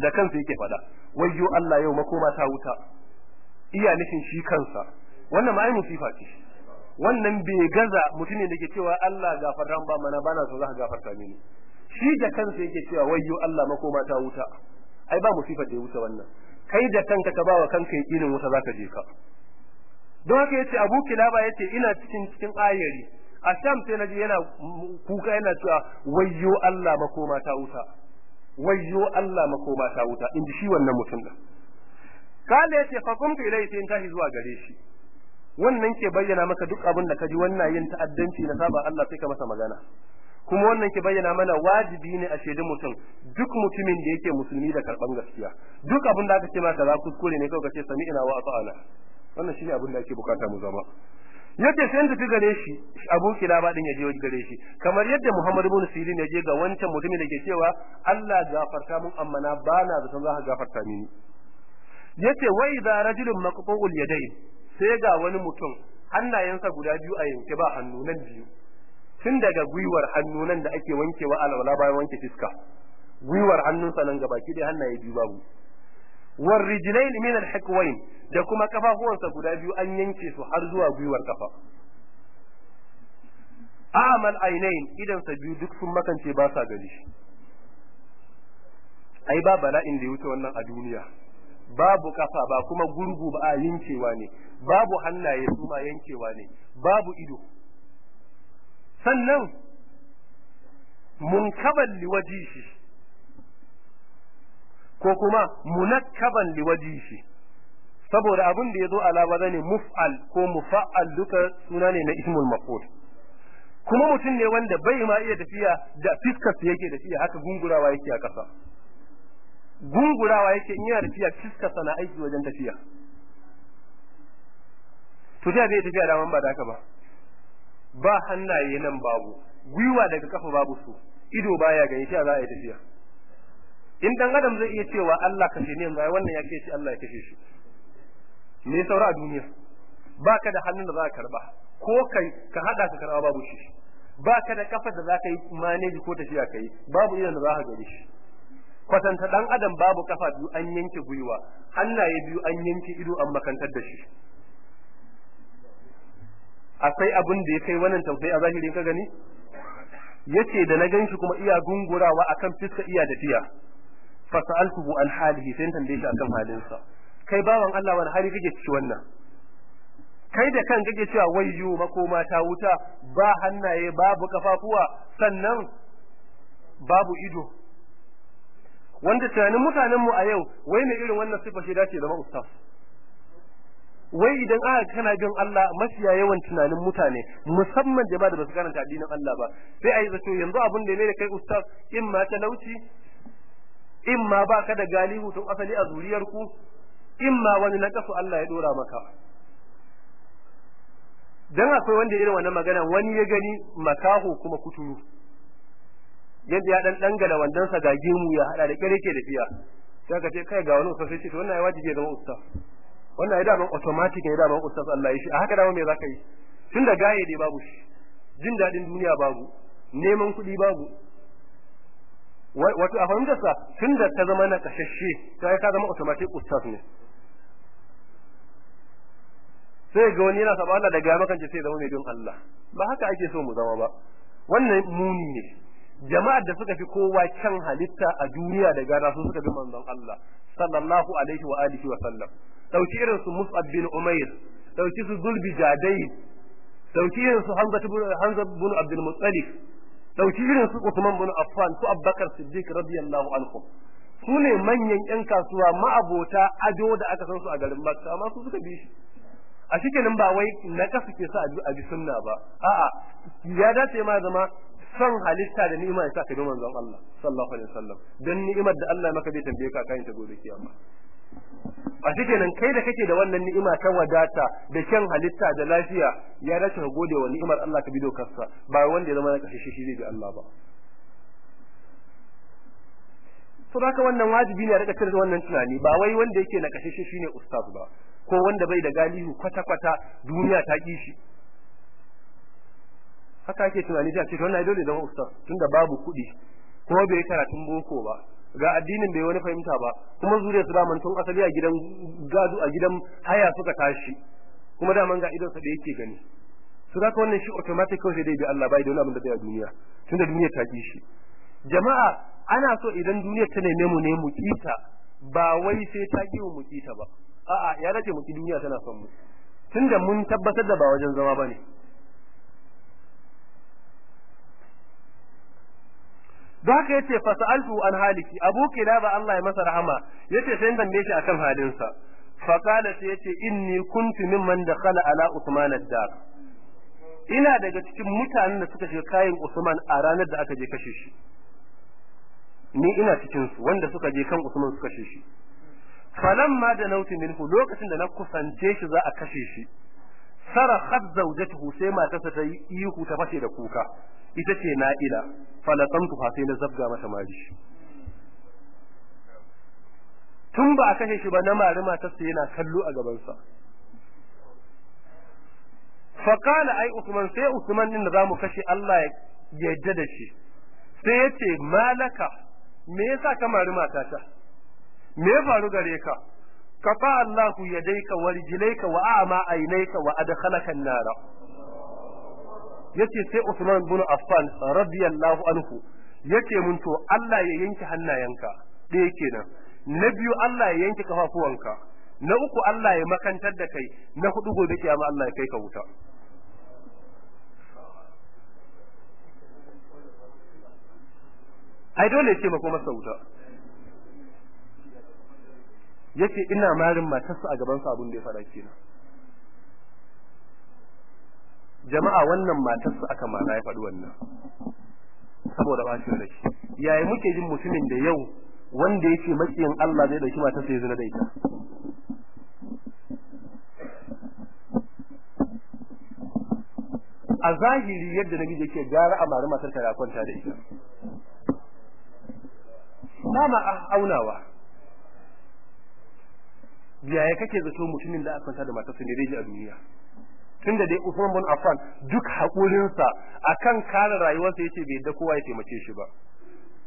Da kansa yake faɗa wayyo Allah yau makoma ta wuta. Iya nufin shi kansa. Wannan ma ai musifa ce. Wannan bai gaza mutumin da ke cewa Allah gafarta ba mana bana so za ka gafarta mini. Shi da kansa yake cewa wayyo Allah makoma ta wuta. Ai ba musifa da wuce wannan. Kai da kanka ka bawa kanka yakinin wuta zaka je ka. Don haka ya ce Abu Kilaba ya ce ina cikin cikin ayari. A Sham sai na ji yana kuka yana cewa wayyo Allah makoma ta wuta. Wayyo Allah makoma ta wuta. Inji shi wannan mutum din kale ya ce fa kuntu ilai sai tashi zuwa gare shi. Wannan ke bayyana maka duk abin da ka ji wannan yin ta'addanci na saba Allah sai ka masa magana. Kuma wannan ke bayyana mana wajibi ne a shaidin mutum duk mutumin da yake musulmi da karɓan gaskiya. Duk abin da aka ce maka za kuskure ne kawai ka ce sami'ina wa ata'ana. Wannan shine abin da ake buƙata mu zama. Ya ce sai tafi gare shi Abu Kilaba din ya je gare shi. Kamar yadda Muhammad ibn Sirin ya je ga wancan mutumin da ke cewa Allah gafarta mun amma na bana da san za ka gafarta mini. Yace wa idza rajulun maqtu'ul yadayn. Sai ga wani mutum hannayensa guda biyu a yanke ba hannu nan biyu. Tun daga gwiwar hannu nan da ake wankewa alwala bayan wanke fiska. Gwiwar hannunsa nan gaba ki dai hannaye biyu babu. War rijlain min da kuma kafafuwansa guda biyu an yanke su har zuwa gwiwar kafa. A'mal ainain idan sa biyu duk sun makance ba sa gani. Ai ba bala'in da ya wuce wannan a duniya. Babu kafa ba kuma gurgu ba a yankewa ne. Babu hannaye su ma yankewa ne. Babu ido. Sannan munkaban liwajihi ko kuma munakkaban liwajihi saboda abin da ya zo ala wazani muf'al ko mufa'al duka suna ne na ismul maf'ul. Kuma mutum ne wanda bai ma iya tafiya da fiskar yake tafiya haka gungurawa yake a kasa gungurawa yake in yana tafiya fiskar sana aiki wajen tafiya. To da zai tafiya da man ba da haka ba. Ba hannaye nan babu gwiwa daga kafa babu su ido baya gani sai za a yi tafiya. In dan adam zai iya cewa Allah kashe ne yanzu wannan ya ce Allah ya kashe shi. Me saura a duniya? Baka da hannun da za ka karɓa ko kai ka hada ka karɓa babu shi. Baka da kafa da za ka yi manage ko tafiya kai babu idan da za ka gani shi. Kwatanta dan adam babu kafa biyu an yanke gwiwa. Hannaye biyu an yanke ido an makantar da shi. Akwai abin da ya kai wannan tausayi a zahirin ka gani? Yace da na gan shi kuma iya gungurawa akan fiska iya tafiya. Fa sa'altuhu an halihi sai tambaye shi akan halinsa. Kai bawan Allah wani hali kake ciki wannan? Kai da kan kake cewa wayyo makoma ta wuta ba hannaye babu kafafuwa sannan babu ido. Wanda tunanin mutanen mu a yau wai ne irin wannan sifa shi dace zama ustaz? Wai idan aka kana bin Allah mafiya yawan tunanin mutane musamman jama'a da ba su karanta addinin Allah ba sai ayi zato yanzu abin da ne da kai ustaz in ma talauci in ma baka da galihu tun asali a zuriyar ku in ma wani na kasu Allah ya dora maka. Dan akwai wanda irin wannan magana wani ya gani makaho kuma kuturu. Yadda ya dan dangala wandansa ga gemu ya hada da kare ke da fiya. Sai ka ce kai ga wani sai ce wannan ai wajibi ya zama ustaz. Wannan ai da ban automatic ne da ban ustaz Allah ya shi. A haka da me zaka yi? Tunda gaye dai babu shi. Jin daɗin duniya babu. Neman kuɗi babu. Wato a fahimtar sa tunda ta zama na kashashe sai ka zama automatic ustaz ne. Sai ga wani yana saba Allah da gaya makance sai zama mai bin Allah. Ba haka ake so mu zama ba. Wannan muni ne. Jama'ar da suka fi kowa kyan halitta a duniya da gana su suka bi manzon Allah sallallahu alaihi wa alihi wa sallam. Dauki irin su Mus'ab bin Umair ɗauki su Zulbi Jadai ɗauki irin su Hamza bin Abdul Muttalib ɗauki irin su Uthman bin Affan su Abubakar Siddiq radiyallahu anhum. Su ne manyan yan kasuwa ma'abota ado da aka san su a garin Makka amma su suka bi shi. A cikin ba wai na kasu ke sa a bi sunna ba. A'a ya dace ma zama son halitta da ni'ima ya sa ka bi manzon Allah sallallahu alaihi wasallam. Dan ni'imar da Allah maka bai tambaye ka kayan ta gobe kiyama. A cikin kai da kake da wannan ni'ima ta wadata da kyan halitta da lafiya ya dace ka gode wa ni'imar Allah ka bi dokarsa. Ba wanda ya zama na kashe shi zai Allah ba. To haka wannan wajibi ne a riƙa cire wannan tunani. Ba wai wanda yake na kashe shi shine ustaz ba ko wanda bai da galihu kwata kwata duniya ta ki shi. Haka ake tunani ta ce to wannan dole zama ustaz tunda babu kuɗi ko bai karatun boko ba. Ga addinin bai wani fahimta ba kuma zuriya su daman tun asali a gidan gado a gidan haya suka tashi kuma daman ga idon sa da yake gani. Su da wannan shi automatic kawai dai bi Allah bai da wani abin da zai duniya tunda duniya ta ki shi. Jama'a ana so idan duniya ta neme mu ne mu kita ba wai sai ta ki mu kita ba. A'a ya dace mu ki duniya tana son mu. Tunda mun tabbatar da ba wajen zama ba ne da haka ya ce fa sa'altu an haliki. Abu kilaba Allah ya masa rahama ya ce sai dan shi akan halinsa. Fa qala sai ya ce inni kuntu mimman dakhala ala usman ad-dar. Ina daga cikin mutanen da suka shiga kayan Usman a ranar da aka je kashe shi. Ni ina cikin su wanda suka je kan Usman suka kashe shi. Falamma da nauti minhu lokacin da na kusance shi za a kashe shi sarakhat zawjatuhu sai matarsa ta yi ihu ta fashe da kuka. Ita ce na'ila. Falatantu fa sai na zabga mata mari. Tun ba a kashe shi ba na mari matarsa yana kallo a gabansa faƙala ai Usman sai Usman din da za mu kashe Allah ya yadda da shi. Sai ya ce malaka me yasa ka mari matata? Me ya faru gare ka? Kafa Allahu yadayka wa rijlayka wa a'ma aynayka wa adkhalaka an-nara. Ya ce sai Usman bin Affan radiyallahu anhu ya ce mun to Allah ya yanke hannayenka. Ɗaya kenan. Na biyu Allah ya yanke kafafuwanka. Na uku Allah ya makantar da kai. Na huɗu gobe kiyama Allah ya kai ka wuta. Ai dole ce mako masa wuta. Yace ina marin matarsa a gaban sa abin da ya fara kenan. Jama'a wannan matarsa aka mara ya faɗi wannan. Saboda bacin rai. Yayi muke jin mutumin da yau wanda yake makiyin Allah zai ɗauki matarsa ya zina da ita? A zahiri yadda namiji yake gara a mari matar ta kwanta da ita. Ba ma aunawa. Yaya kake zato mutumin da aka kwanta da matarsa ne dai a duniya? Tunda dai Usman bin Affan duk haƙurinsa akan kare rayuwarsa ya ce bai yadda kowa ya taimake shi ba.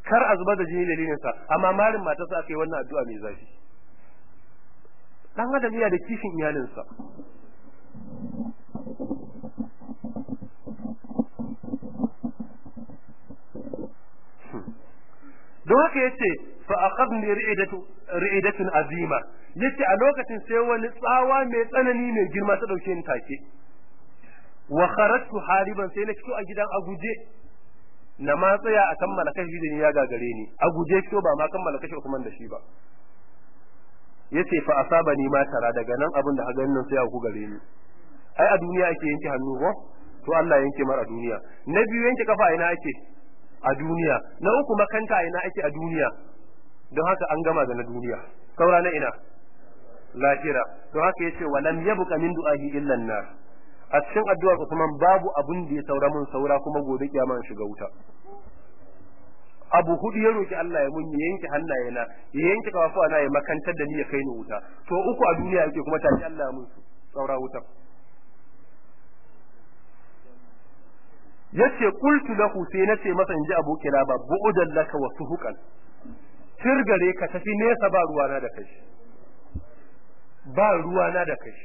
Kar a zubar da jini dalilin sa amma marin matarsa aka yi wannan addu'a mai zafi. Dan adam yana da kishin iyalinsa. Don haka ya ce fa aqadni ri'idatu ri'idatun azima. Yace a lokacin sai wani tsawa mai tsanani mai girma ta ɗauke ni take. Wa kharajtu hariban sai na fito a gidan aguje na ma tsaya a kammala kashi da ya gagare ni. Aguje fito ba ma kammala kashi Usman da shi ba. Yace fa asaba ni ma tara daga nan abin da hagan nan sai ya ku gare ni. Ai a duniya ake yanke hannu ko? To Allah yanke mar a duniya. Na biyu yanke kafa ina ake? A duniya. Na uku makanta ina ake a duniya? Don haka an gama da na duniya. Saura na ina? Lahira. Don haka ya ce walam yabqa min du'ahi illa an-nar. A cikin addu'ar Usman babu abun da ya saura mun saura kuma gobe kiyama in shiga wuta. Abu huɗu ya roki Allah ya mun ya yanke hannayena ya yanke kafafuwa na ya makantar da ni ya kai ni wuta. To uku a duniya yake kuma tafi Allah ya mun su saura wuta. Yace qultu lahu sai nace masa inji Abu Kilaba bu'udan laka wa suhuqan tirgare ka tafi nesa ba ruwana da kai. Ba ruwana da kai.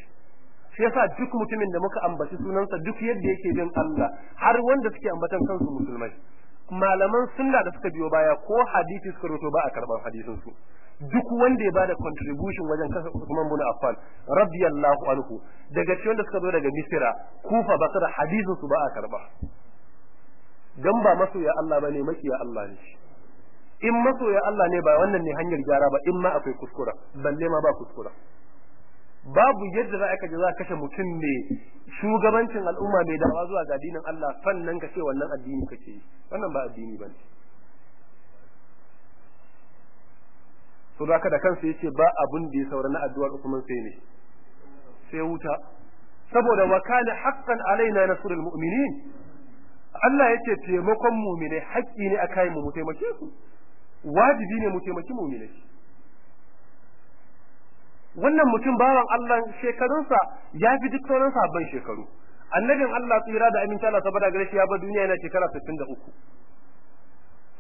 Shi yasa duk mutumin da muka ambaci sunansa duk yadda yake bin Allah har wanda suke ambatan kansu musulmai. Malaman sunna da suka biyo baya ko hadisi suka roto ba a karɓan hadisin su duk wanda ya ba da contribution wajen kasa Usman bin Affan radiyallahu anhu daga cikin wanda suka zo daga Misra Kufa Basra hadisin su ba a karɓa dan ba masoya Allah ba ne makiya Allah ne. In masoya Allah ne ba wannan ne hanyar gyara ba in ma akwai kuskura balle ma ba kuskura. Babu yadda za ka je za kashe mutum ne shugabancin al'umma mai dawa zuwa ga addinin Allah sannan ka ce wannan addini kake wannan ba addini ba ne so da da kansa ya ce ba abun da ya saura na addu'ar Usman sai ne sai wuta. Saboda wa kana haqqan alaina nasrul mu'minin Allah ya ce taimakon mu'mine haƙƙi ne a kai mu mu taimake su wajibi ne mu taimaki mu'mine wannan mutum bawan Allah shekarunsa ya fi duk sauran sabon shekaru. Annabin Allah tsira da aminci Allah saboda gare shi ya bar duniya yana shekara 63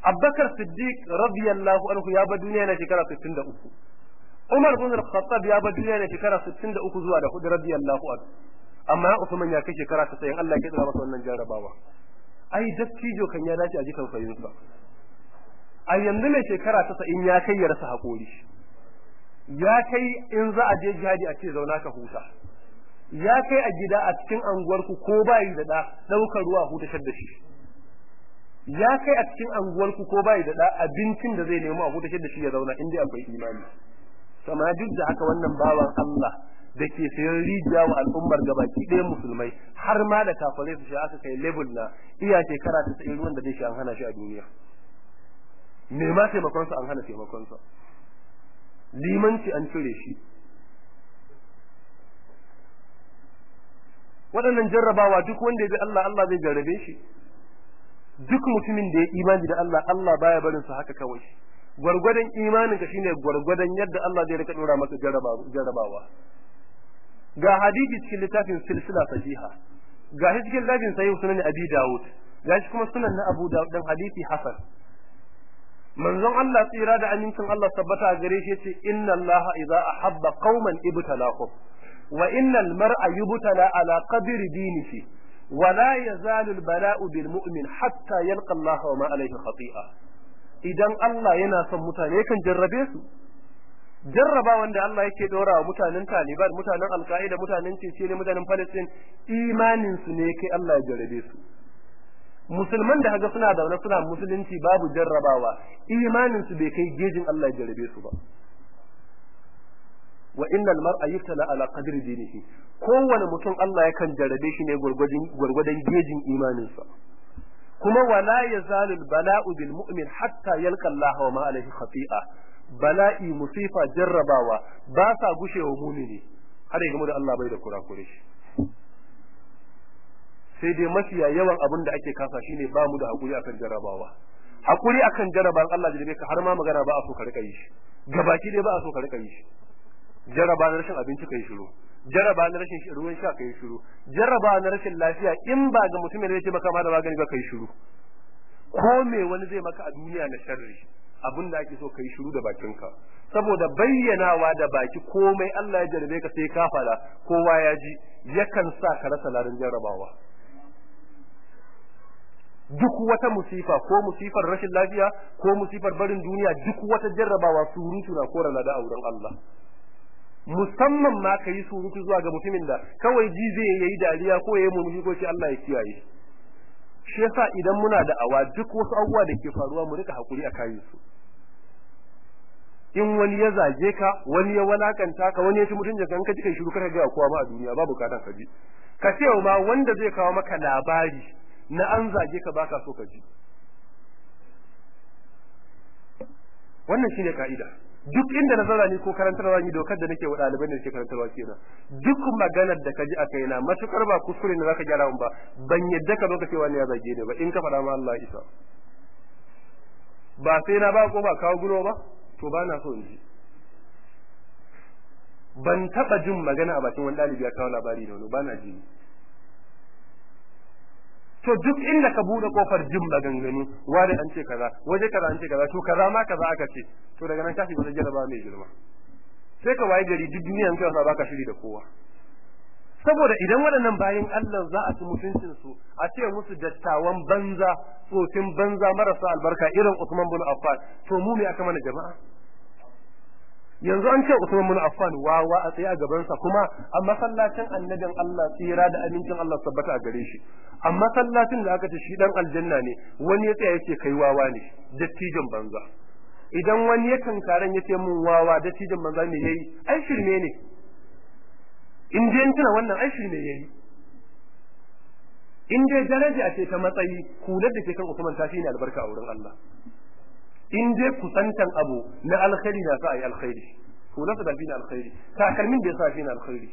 Abubakar Siddiq radiyallahu anhu ya bar duniya yana shekara 63 Umar bin Al-Khattab ya bar duniya yana shekara 63 zuwa da 4 radiyallahu anhu. Amma Usman ya kai shekara 90 Allah ya tsara masa wannan jarrabawa. Ai dattijo kan ya dace a jikan fayinsa a yanzu mai shekara 90 ya kai ya rasa haƙuri ya kai in za a je jihadi a ce zauna ka huta. Ya kai a gida a cikin anguwarku ko bayi da da ɗaukar ruwa hutashar da shi. Ya kai a cikin anguwarku ko bayi da da abincin da zai nemo a hutashar da shi ya zauna in dai akwai imani. Sama duk da haka wannan bawan Allah da ke sayan rijiya wa al'ummar gabaki ɗaya musulmai har ma da kafirai su sha aka kai level na iya shekara ta ruwan da zai sha an hana shi a duniya. Me ma taimakonsa an hana taimakonsa. Limanci an cire shi. Waɗannan jarrabawa duk wanda ya bi Allah Allah zai jarrabe shi. Duk mutumin da ya imani da Allah Allah baya barin sa haka kawai. Gwargwadon imanin ka shine gwargwadon yadda Allah zai riƙa dora maka jarrabawa. Ga hadisi cikin littafin silsila sahiha. Ga cikin littafin sahih sunan Abi Dawud. Ga shi kuma sunan na Abu Dawud dan hadisi hasan. Manzon Allah tsira da amincin Allah tabbata gare shi ya ce inna Allah idza ahabba qauman ibtalahum wa innal mar'a yubtala ala qadri dinihi wa la yazalu al bala'u bil hatta yalqa Allah wa ma alayhi khati'a. Idan Allah yana son mutane kan jarrabe su. Jarraba wanda Allah yake dora wa mutanen Taliban mutanen Al-Qaeda mutanen Cece mutanen Palestine imanin su ne kai Allah ya jarrabe su. Musulman da kaga suna zaune suna musulunci babu jarrabawa imanin su bai kai gejin Allah ya jarrabe su ba. Wa innal mar'a yuftala ala qadri dinihi. Kowane mutum Allah yakan jarrabe shi ne gurgurdan gejin imaninsa kuma wala yazalul bala'u bil mu'min hatta yalqa Allah wa ma alaihi khati'a. Bala'i musifa jarrabawa ba sa gushewa mumini. Har ya gamu da Allah bai da kurakure shi sai dai mafiya yawan abin da ake kasa shine ba mu da haƙuri akan jarrabawa. Hakuri akan jarraban Allah da ka har ma magana ba a so ka riƙa yi shi. Gabaki dai ba a so ka riƙa yi shi. Jarraba na rashin abinci kai shiru. Jarraba na rashin ruwan sha kai shiru. Jarraba na rashin lafiya in ba ga mutumin da yake maka ma da magani ba kai shiru. Ko me wani zai maka a duniya na sharri abin da ake so kai shiru da bakinka. Saboda bayyanawa da baki komai Allah ya jarrabe ka sai ka fada kowa ya ji yakan sa ka rasa larin jarrabawa. Duk wata musifa ko musifar rashin lafiya ko musifar barin duniya duk wata jarrabawa surutu na kora lada a wurin Allah. Musamman ma ka yi surutu zuwa ga mutumin da kawai ji zai yayi dariya ko yayi murmushi ko shi Allah ya kiyaye. Shi yasa idan muna da awa duk wasu abubuwa da ke faruwa mu riƙa haƙuri a kayan su. In wani ya zage ka wani ya walakanta ka wani ya ci mutuncin ka in ka ji kai shiru kar ka ga kowa ma a duniya ba bukatan ka ji. Ka ce ma wanda zai kawo maka labari na an zage ka baka so ka ji. Wannan shine ka'ida. Duk inda na ni ko karantarwa ni dokar da nake wa ɗaliban da nake karantarwa kenan. Duk maganar da ka ji a kaina matuƙar ba kuskure ne zaka gyara mun ba ban yadda ka zo ka ce wani ya zage ni ba in ka faɗa ma Allah isa. Ba sai na ba ko ba kawo gulo ba to ba na so in ji. Ban taɓa jin magana a bakin wani ɗalibi ya kawo labari da wani ba na ji. To duk inda ka buɗe ƙofar jin maganganu wani an ce kaza waje kaza an ce kaza to kaza ma kaza aka ce to daga nan ka shiga jaraba mai girma. Sai ka waye gari duk duniya in ka baka shiri da kowa. Saboda idan waɗannan bayan Allah za a ci mutuncin su a ce musu dattawan banza tsofin banza marasa albarka irin Usman bin Affan to mu me aka mana jama'a? Yanzu an ce Usman bin Affan wawa a tsaye a gabansa kuma a masallacin annabin Allah tsira da amincin Allah tabbata a gare shi. A masallacin da aka ce shi dan aljanna ne wani ya tsaya ya ce kai wawa ne dattijan banza. Idan wani ya kankaren ya ce mun wawa dattijan banza me yayi? Ai shirme ne. In dai tuna wannan ai shirme yayi. In dai daraja ce ta matsayi kular da ke kan Usman ta shine albarka a wurin Allah. in dai kusantan abu na alkhairi na sa ayi alkhairi to nasa da fi alkhairi takalmin da ya sa fi alkhairi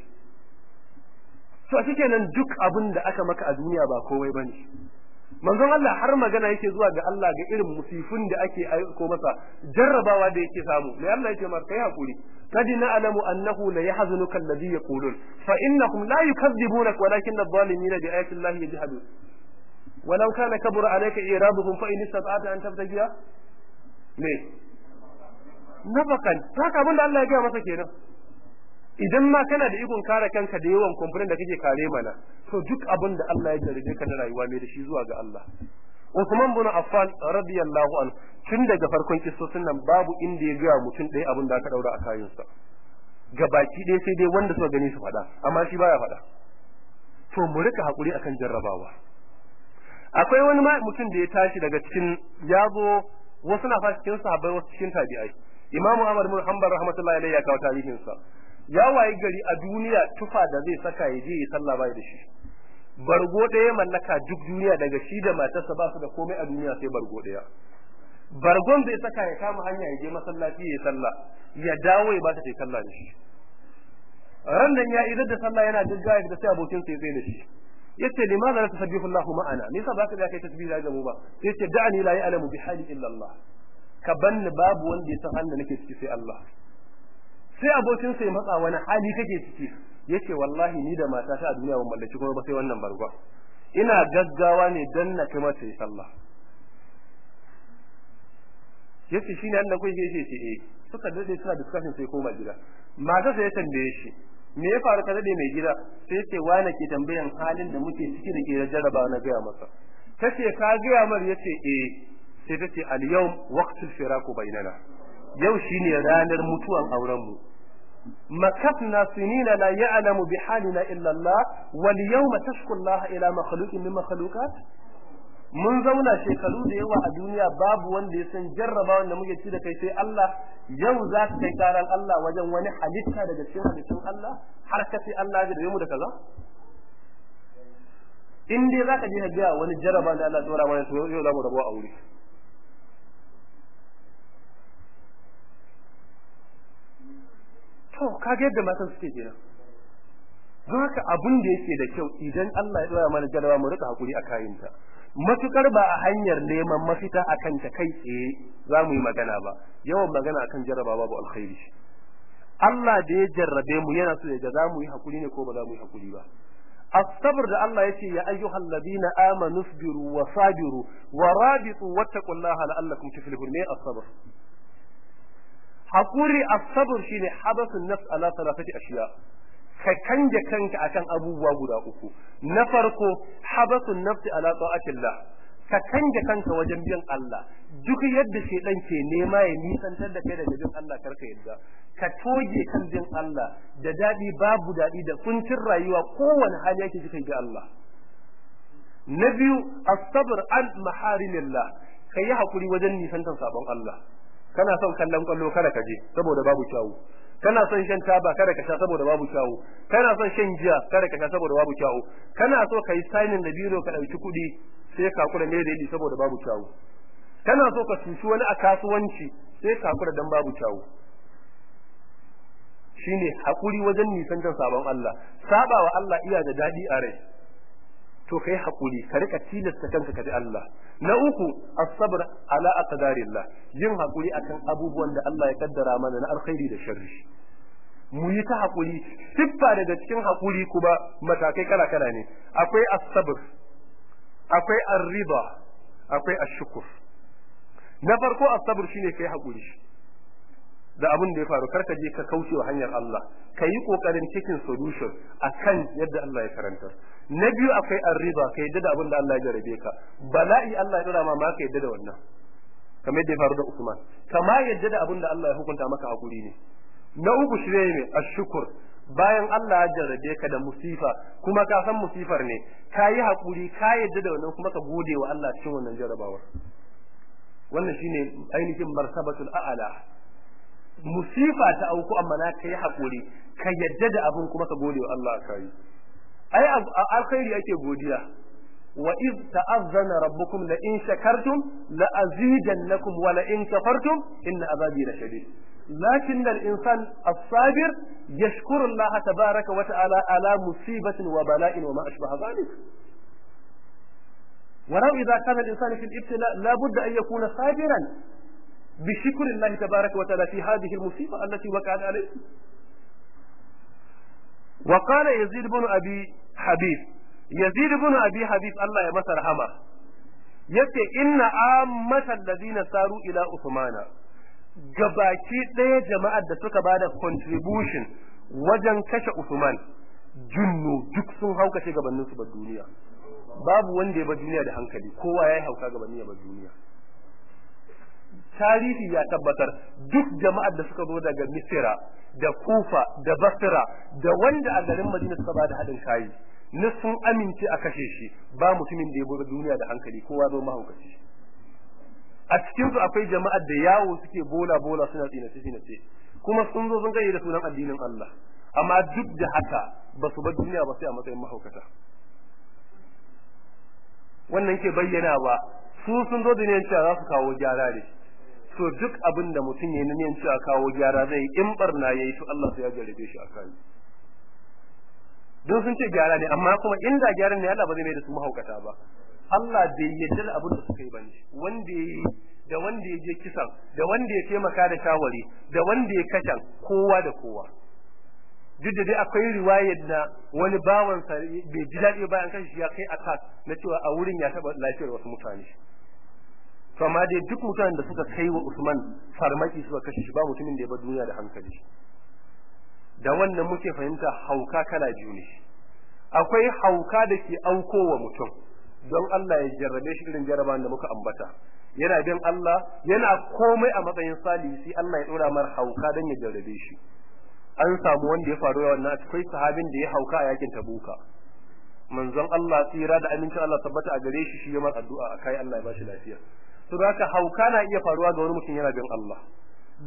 to a cikin nan duk abin da aka maka a duniya ba komai bane manzon Allah har magana yake zuwa ga Allah ga irin musifin da ake aiko masa jarrabawa da yake samu mai Allah yake masa kai hakuri kad na'lamu annahu la yahzunuka alladhi yaqulun fa innahum la yukadzibunak walakin adh-dhalimina bi ayati Allah yajhadun ولو كان كبر عليك إيرادهم فإن استطعت أن تبتغي me? Nafakan haka abin da Allah ya gaya masa kenan. Idan ma kana da ikon kare kanka da yawan kumfurin da kake kare mana to duk abin da Allah ya jarrabe ka da rayuwa mai da shi zuwa ga Allah. Usman bin Affan radiyallahu anhu tun daga farkon kissosin nan babu inda ya gaya mutum ɗaya abin da aka daura a kayansa. Gabaki ɗaya sai dai wanda suka gani su faɗa amma shi baya faɗa. To mu riƙa haƙuri akan jarrabawa. Akwai wani mutum da ya tashi daga cikin ya zo wasu na fashi cikin sahabbai wasu cikin tabi'ai. Imam Ahmad bin Hanbal rahmatullahi alayhi ya kawo tarihin sa ya wayi gari a duniya tufa da zai saka ya je ya sallah bai da shi. Bargo ɗaya mallaka duk duniya daga shi da matarsa ba su da komai a duniya sai bargo ɗaya. Bargon zai saka ya kama hanya ya je masallaci ya sallah ya dawo ya ba ta ta sallah da shi. Ran nan ya idar da sallah yana gaggawa da sai abokin sai zai da shi. Ya ce limaza la tasabbihu Allah ma'ana? Me yasa baka da kai tasbihi da mu ba? Yace da'ani la ya'lamu bi hali illa Allah. Ka banni babu wanda ya san halin nake ciki sai Allah. Sai abokin sai matsa wani hali kake ciki? Yace wallahi ni da matata a duniya ban mallaki kuma ba sai wannan bargwa ina gaggawa ne dan na kai mata sallah ya ce shine Allah ko ya ce eh. Suka daɗe suna discussion sai koma gida. Mata sai ya tambaye shi me ya faru ka daɗe mai gida? Sai ce wani ke tambayan halin da muke ciki da ke jaraba na gaya masa. Tace ka gaya mar? Yace eh. Sai tace al yau waqtul firaq bainana. Yau shine ranar mutuwan auren mu makafna sinina la ya'lamu bi halina illa Allah wal yawma tashku Allah ila makhluqin min makhluqat. Mun zauna shekaru da yawa a duniya babu wanda ya san jarraba wanda muke ci da kai sai Allah. Yau za ka kai karan Allah wajen wani halitta daga cikin halittun Allah har ka sai Allah ya mu da kaza? In dai za ka je ka ga wani jarraba da Allah tsora mana to yau za mu rabu a wuri. To kage yadda matan suke kenan. Don haka abin da yake da kyau idan Allah ya dora mana jarawa mu riƙa haƙuri a kayinta. matukar ba a hanyar neman mafita akan ta kai tsaye za mu yi magana ba yawan magana akan jaraba babu alkhairi Allah da ya jarrabe mu yana so ya ga za mu yi hakuri ne ko ba za mu yi hakuri ba الصبر da Allah yace ya ayyuhal ladina amanu sabiru wa sabiru wa rabitu wattaqullaha la'allakum tuflihun ne as-sabr hakuri as-sabr shine habasun nafs ala thalathati ashiya ka kanje kanka akan abubuwa guda uku. Na farko habasun nafsi ala ta'atillah. Ka kanje kanka wajen bin Allah. Duk yadda shedan ke nema ya nisantar da kai daga bin Allah kar ka yadda. Ka toge kan bin Allah. Da daɗi babu daɗi da kuncin rayuwa kowane hali yake ji kai ga Allah. Na biyu as-sabr an maharimillah kai haƙuri wajen nisantar sabon Allah. Kana son kallon kallo kada ka je saboda babu kyawu. Kana son shan taba kada ka sha saboda babu kyawu kana son shan giya kada ka sha saboda babu kyawu kana so kai signing da biro ka ɗauki kuɗi sai ka kula ne da saboda babu kyawu kana so ka cuci wani a kasuwanci sai ka kula dan babu kyawu shine haƙuri wajen nisan sabon Allah. Sabawa Allah iya da daɗi a rai. To kai haƙuri ka riƙa tilasta kanka ka ji Allah. Na uku as-sabr ala aqdarillah yin haƙuri akan abubuwan da Allah ya kaddara mana na alkhairi da sharri. Mu yi ta haƙuri siffa daga cikin haƙuri kuma matakai kala kala ne. Akwai as-sabr akwai ar-riba akwai ash-shukr na farko as-sabr shine kai haƙuri da abin da ya faru. Karka je ka kauce wa hanyar Allah. Ka yi ƙoƙarin cikin solution akan yadda Allah ya karanta na biyu akwai arriba ka yadda da abin da Allah ya jarabe ka. Bala'i Allah ya dora ma ka yadda da wannan. Kamar yadda ya faru da Usman. Kama yadda da abin da Allah ya hukunta maka haƙuri ne. Na uku shi ne ashkur bayan Allah ya jarrabe ka da musifa kuma ka san musifar ne. Ka yi haƙuri ka yadda da wannan kuma ka gode wa Allah cikin wannan jarrabawar wannan shine ainihin martabatul a'la. Musifa ta auku amma na kai haƙuri ka yadda da abin kuma ka gode wa Allah kai ai alkhairi ake godiya wa iz ta'azzana rabbukum la in shakartum la azidannakum wa la in kafartum inna azabi la shadid لكن الإنسان الصابر يشكر الله تبارك وتعالى على مصيبة وبلاء وما أشبه ذلك ولو إذا كان الإنسان في الابتلاء لا بد أن يكون صابرا بشكر الله تبارك وتعالى في هذه المصيبة التي وقعت عليه wa qala yazid ibn abi habib yazid ibn abi habib Allah ya masa rahama ya ce inna ammatal ladina saru ila usmana gabaki ɗaya jama'ar da suka ba da contribution wajen kashe usman junnu duk sun haukace gabanin su ba duniya babu wanda ya ba duniya da hankali kowa ya yi hauka gabanin ya ba duniya tarihi ya tabbatar duk jama'ar da suka zo daga misira da kufa da basira da wanda a garin madina suka ba da haɗin kayi na sun amince a kashe shi ba mutumin da ya buga duniya da hankali kowa zo mahaukaci. A cikin su akwai jama'ar da yawo suke bola bola suna tsinace tsinace kuma sun zo sun gani da sunan addinin Allah. Amma duk da haka ba su bar duniya ba sai a matsayin mahaukata. Wannan ke bayyana ba su sun zo duniyan cewa za su kawo gyara ne. So duk abin da mutum ya niyan cewa kawo gyara zai in barna ya yi to Allah sai ya jarabe shi a kai don sun ce gyara ne amma kuma inda gyaran ne Allah ba zai mai da su mahaukata ba. Allah bai yarda da abin da suka yi ba ne wanda ya da wanda ya je kisan da wanda ya taimaka da shawari da wanda ya kashe kowa da kowa. Duk da dai akwai riwayar da wani bawansa bai ji daɗi bayan kan shi ya kai attack na cewa a wurin ya taɓa lafiyar wasu mutane. To amma dai duk mutanen da suka kai wa Usman farmaki suka kashe shi ba mutumin da ya bar duniya da hankali. Da wannan muke fahimta hauka kala biyu ne. Akwai hauka da ke aukowa mutum don Allah ya jarrabe shi irin jarraban da muka ambata. Yana bin Allah yana komai a matsayin salihi sai Allah ya dora mar hauka don ya jarrabe shi. An samu wanda ya faru wannan akwai sahabin da ya hauka a yaƙin tabuka. Manzon Allah tsira da amincin Allah tabbata a gare shi shi ya mar addu'a akai Allah ya bashi lafiya. To haka hauka na iya faruwa ga wani mutum yana bin Allah.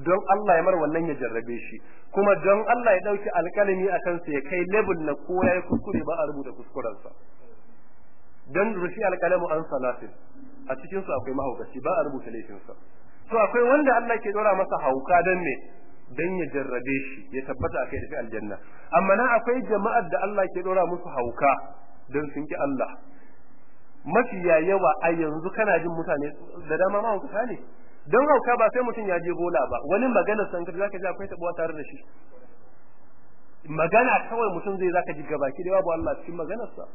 Don Allah ya mar wannan ya jarrabe shi. Kuma don Allah ya ɗauki alkalami a kansa ya kai level na ko ya kuskure ba a rubuta kuskurensa. Don rufi alkalamu an salatin a cikin su akwai mahaukaci ba a rubuta laifinsa. To akwai wanda Allah ke dora masa hauka dan ne dan ya jarrabe shi ya tabbata akai da aljanna. Amma nan akwai jama'ar da Allah ke dora musu hauka dan sun ki Allah. Mafiya yawa a yanzu kana jin mutane da dama mahaukata ne. Don hauka ba sai mutum ya je bola ba. Wani magana san ka zaka ji akwai tabuwa tare da shi. Magana kawai mutum zai zaka ji gabaki da babu Allah cikin maganarsa.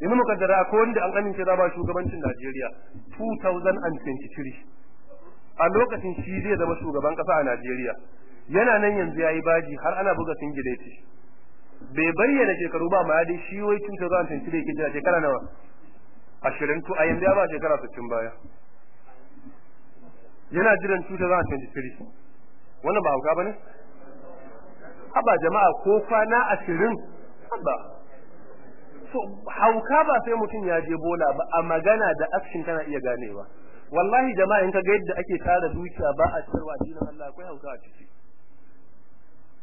Yanzu mukaddara ko wanda an amince da ba shugabancin Najeriya 2023 a lokacin shi zai zama shugaban kasa a Najeriya. Yana nan yanzu yayi baji har ana buga singileti bai bayyana shekaru ba ma dai shi wai 2023 yake jira shekara nawa? 20 to a yanzu ya ba shekara 60 baya. Yana jiran 2023 wannan ba hauka ba ne haba jama'a ko kwana 20 haba. So hauka ba sai mutum ya je bola ba a magana da action kana iya ganewa. Wallahi jama'a in ka ga yadda ake tara dukiya ba a cikin addinin Allah akwai hauka a ciki.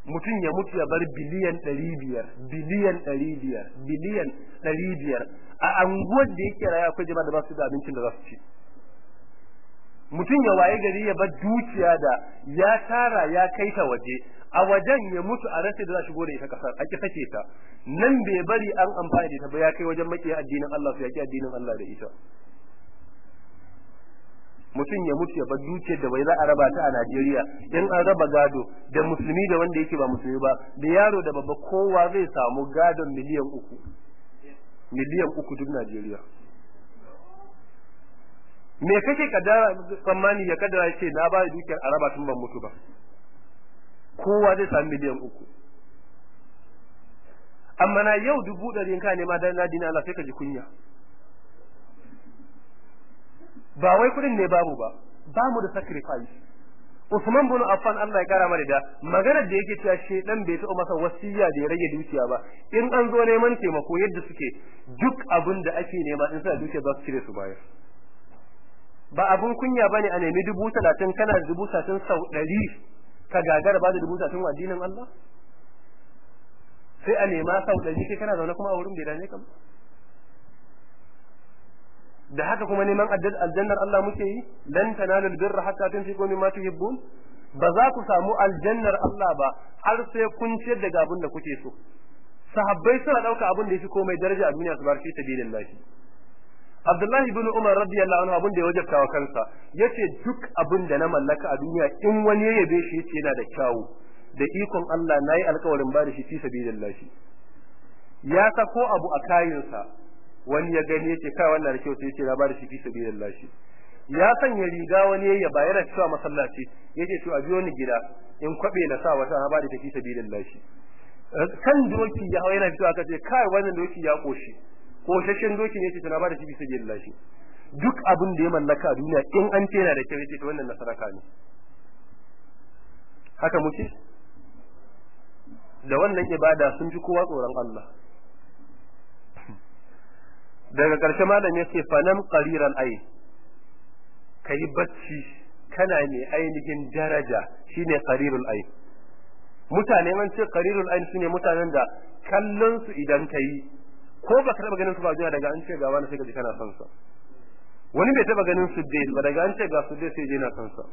Mutum ya mutu ya bar biliyan ɗari biyar biliyan ɗari biyar biliyan ɗari biyar. A anguwar da yake rayuwa akwai jama'a da ba su da abincin da za su ci. Mutum ya waye gari ya bar dukiya da ya tara ya kai ta waje a wajen ya mutu a rasa da za shigo da ita ƙasar a ki sake ta. Nan bai bari an amfani da ita ba ya kai wajen makiya addinin Allah su yaki addinin Allah da ita. Mutum ya mutu ya bar dukiyar da bai za a raba ta a Najeriya in an raba gado da musulmi da wanda yake ba musulmi ba da yaro da babba kowa zai samu gadon miliyan uku. Miliyan uku duk Najeriya. Me kake kaddara tsammani ya kaddara ce na ba dukiyar a raba tun ban mutu ba? Kowa zai samu miliyan uku. Amma na yau dubu ɗari ka nema dan na dini Allah sai ka ji kunya. Ba wai kuɗin ne babu ba ba mu da sacrifice. Usman bin Affan Allah ya kara mana da maganar da yake cewa shedan bai taɓa masa wasiya da ya rage dukiya ba in an zo neman taimako yadda suke duk abin da ake nema in sa dukiya za su cire su bayar. Ba abun kunya ba ne a nemi dubu talatin kana dubu talatin sau ɗari ka gagara ba da dubu talatin wa addinin Allah? Sai a nema sau ɗari kai kana zaune kuma a wurin bai dame ka ba. Da haka kuma neman aljannar Allah muke yi lan tanalul birra hatta tunfiqu mimma tuhibbun. Ba za ku samu aljannar Allah ba har sai kun ciyar da abin da kuke so. Sahabbai suna ɗauka abin da yafi komai daraja a duniya su bar fi sabilillah Abdullahi ibn Umar radiyallahu anhu abin da ya wajabta wa kansa ya ce duk abin da na mallaka a duniya in wani ya yabe shi ya ce yana da kyawu. Da ikon Allah na yi alƙawarin ba da shi fi sabilillah ya sako abu a kayinsa. Wani ya gani ya ce kai wannan da kyau sai ya ce na ba shi fi sabilillah ya sanya riga wani ya ba yana cewa masallaci ya ce to a biyo ni gida in kwabe na sa wata na ba fi sabilillah kan doki ya hawa yana fitowa kace kai wannan doki ya koshi koshashen doki ne ya ce to na ba da shi fi sabilillah duk abin da ya mallaka a duniya in an ce da kyau ya ce to wannan nasaraka ne. Haka muke? Da wannan ibada sun fi kowa tsoron Allah. Daga ƙarshe malam ya ce fanam qariran ayn. Kai bacci kana ne ainihin daraja shine qarirul ayn. Mutane an ce qarirul ayn su ne mutanen da kallon su idan kai ko baka taba ganin su ba duniya daga an ce ga wani sai ka ji kana son sa. Wani bai taba ganin su dai ba daga an ce ga su dai sai je na son sa.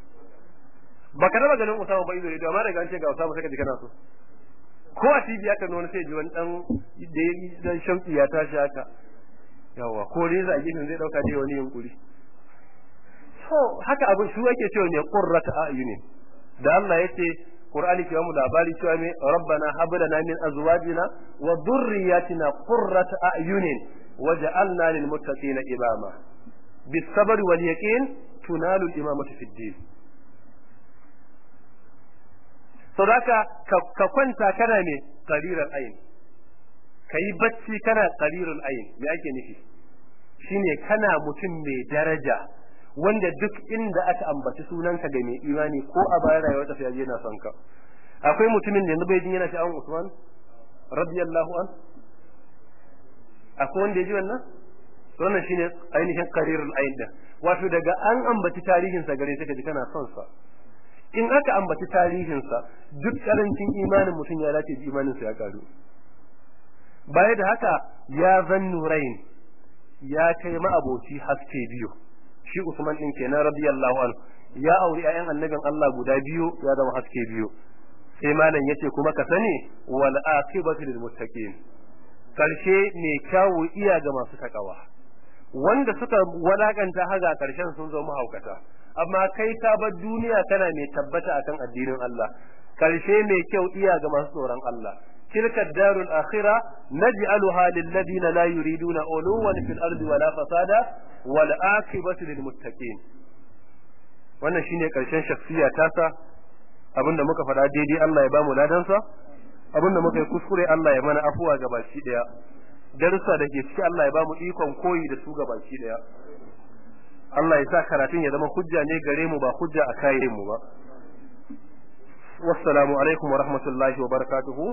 Baka taba ganin Usama ba ido ido amma daga an ce ga Usama sai ka ji kana so. Ko a TV aka nuna sai ji wani dan da dan shauki ya tashi haka. Yawa ko reza a gefen zai ɗauka dai wani yunkuri. So haka abin shi ake cewa ne qurrata ayunin. Da Allah ya ce Qur'ani ke mu labari cewa me rabbana hab lana min azwajina wa dhurriyyatina qurrata ayunin waj'alna lil muttaqina imama. Bis sabr wal yaqin tunalu al fid din. Sadaka ka kwanta kana ne qariral ayn. Kai bacci kana qarirul ayn me ake nufi? Shine kana mutum mai daraja wanda duk inda aka ambaci sunanka ga mai imani ko a bayan rayuwar ta sai yana son ka. Akwai mutumin da yanzu bai jin yana sha'awan Usman radiyallahu an. Akwai wanda ya ji wannan? Wannan shine ainihin qarirul ayn da wato daga an ambaci tarihin sa gare ka ji kana son sa. In aka ambaci tarihin sa duk ƙarancin imanin mutum ya dace imanin sa ya karu baya da haka ya zan nurain ya kai ma aboci haske biyu. Shi Usman din kenan radiyallahu anhu. Ya auri ayan annabin Allah guda biyu ya zama haske biyu. Sai malam ya ce kuma ka sani wal aqibatu lil muttaqin. Karshe ne kyawu iya ga masu takawa. Wanda suka walakanta haga ƙarshen sun zo mahaukata. Amma kai ka bar duniya kana mai tabbata akan addinin Allah. Karshe mai kyau iya ga masu tsoron Allah. تلك الدار الآخرة نجعلها للذين لا يريدون علوا في الأرض ولا فسادا والعاقبة للمتقين wannan shine karshen shakhsiya tasa abinda muka faɗa daidai Allah ya bamu ladansa abinda muka yi kuskure Allah ya mana afuwa ga baki daya darussa da ke ciki Allah ya bamu ikon koyi da su ga baki daya Allah ya sa karatun ya zama hujja ne gare mu ba hujja a kayan mu ba wassalamu alaikum wa rahmatullahi wa barakatuhu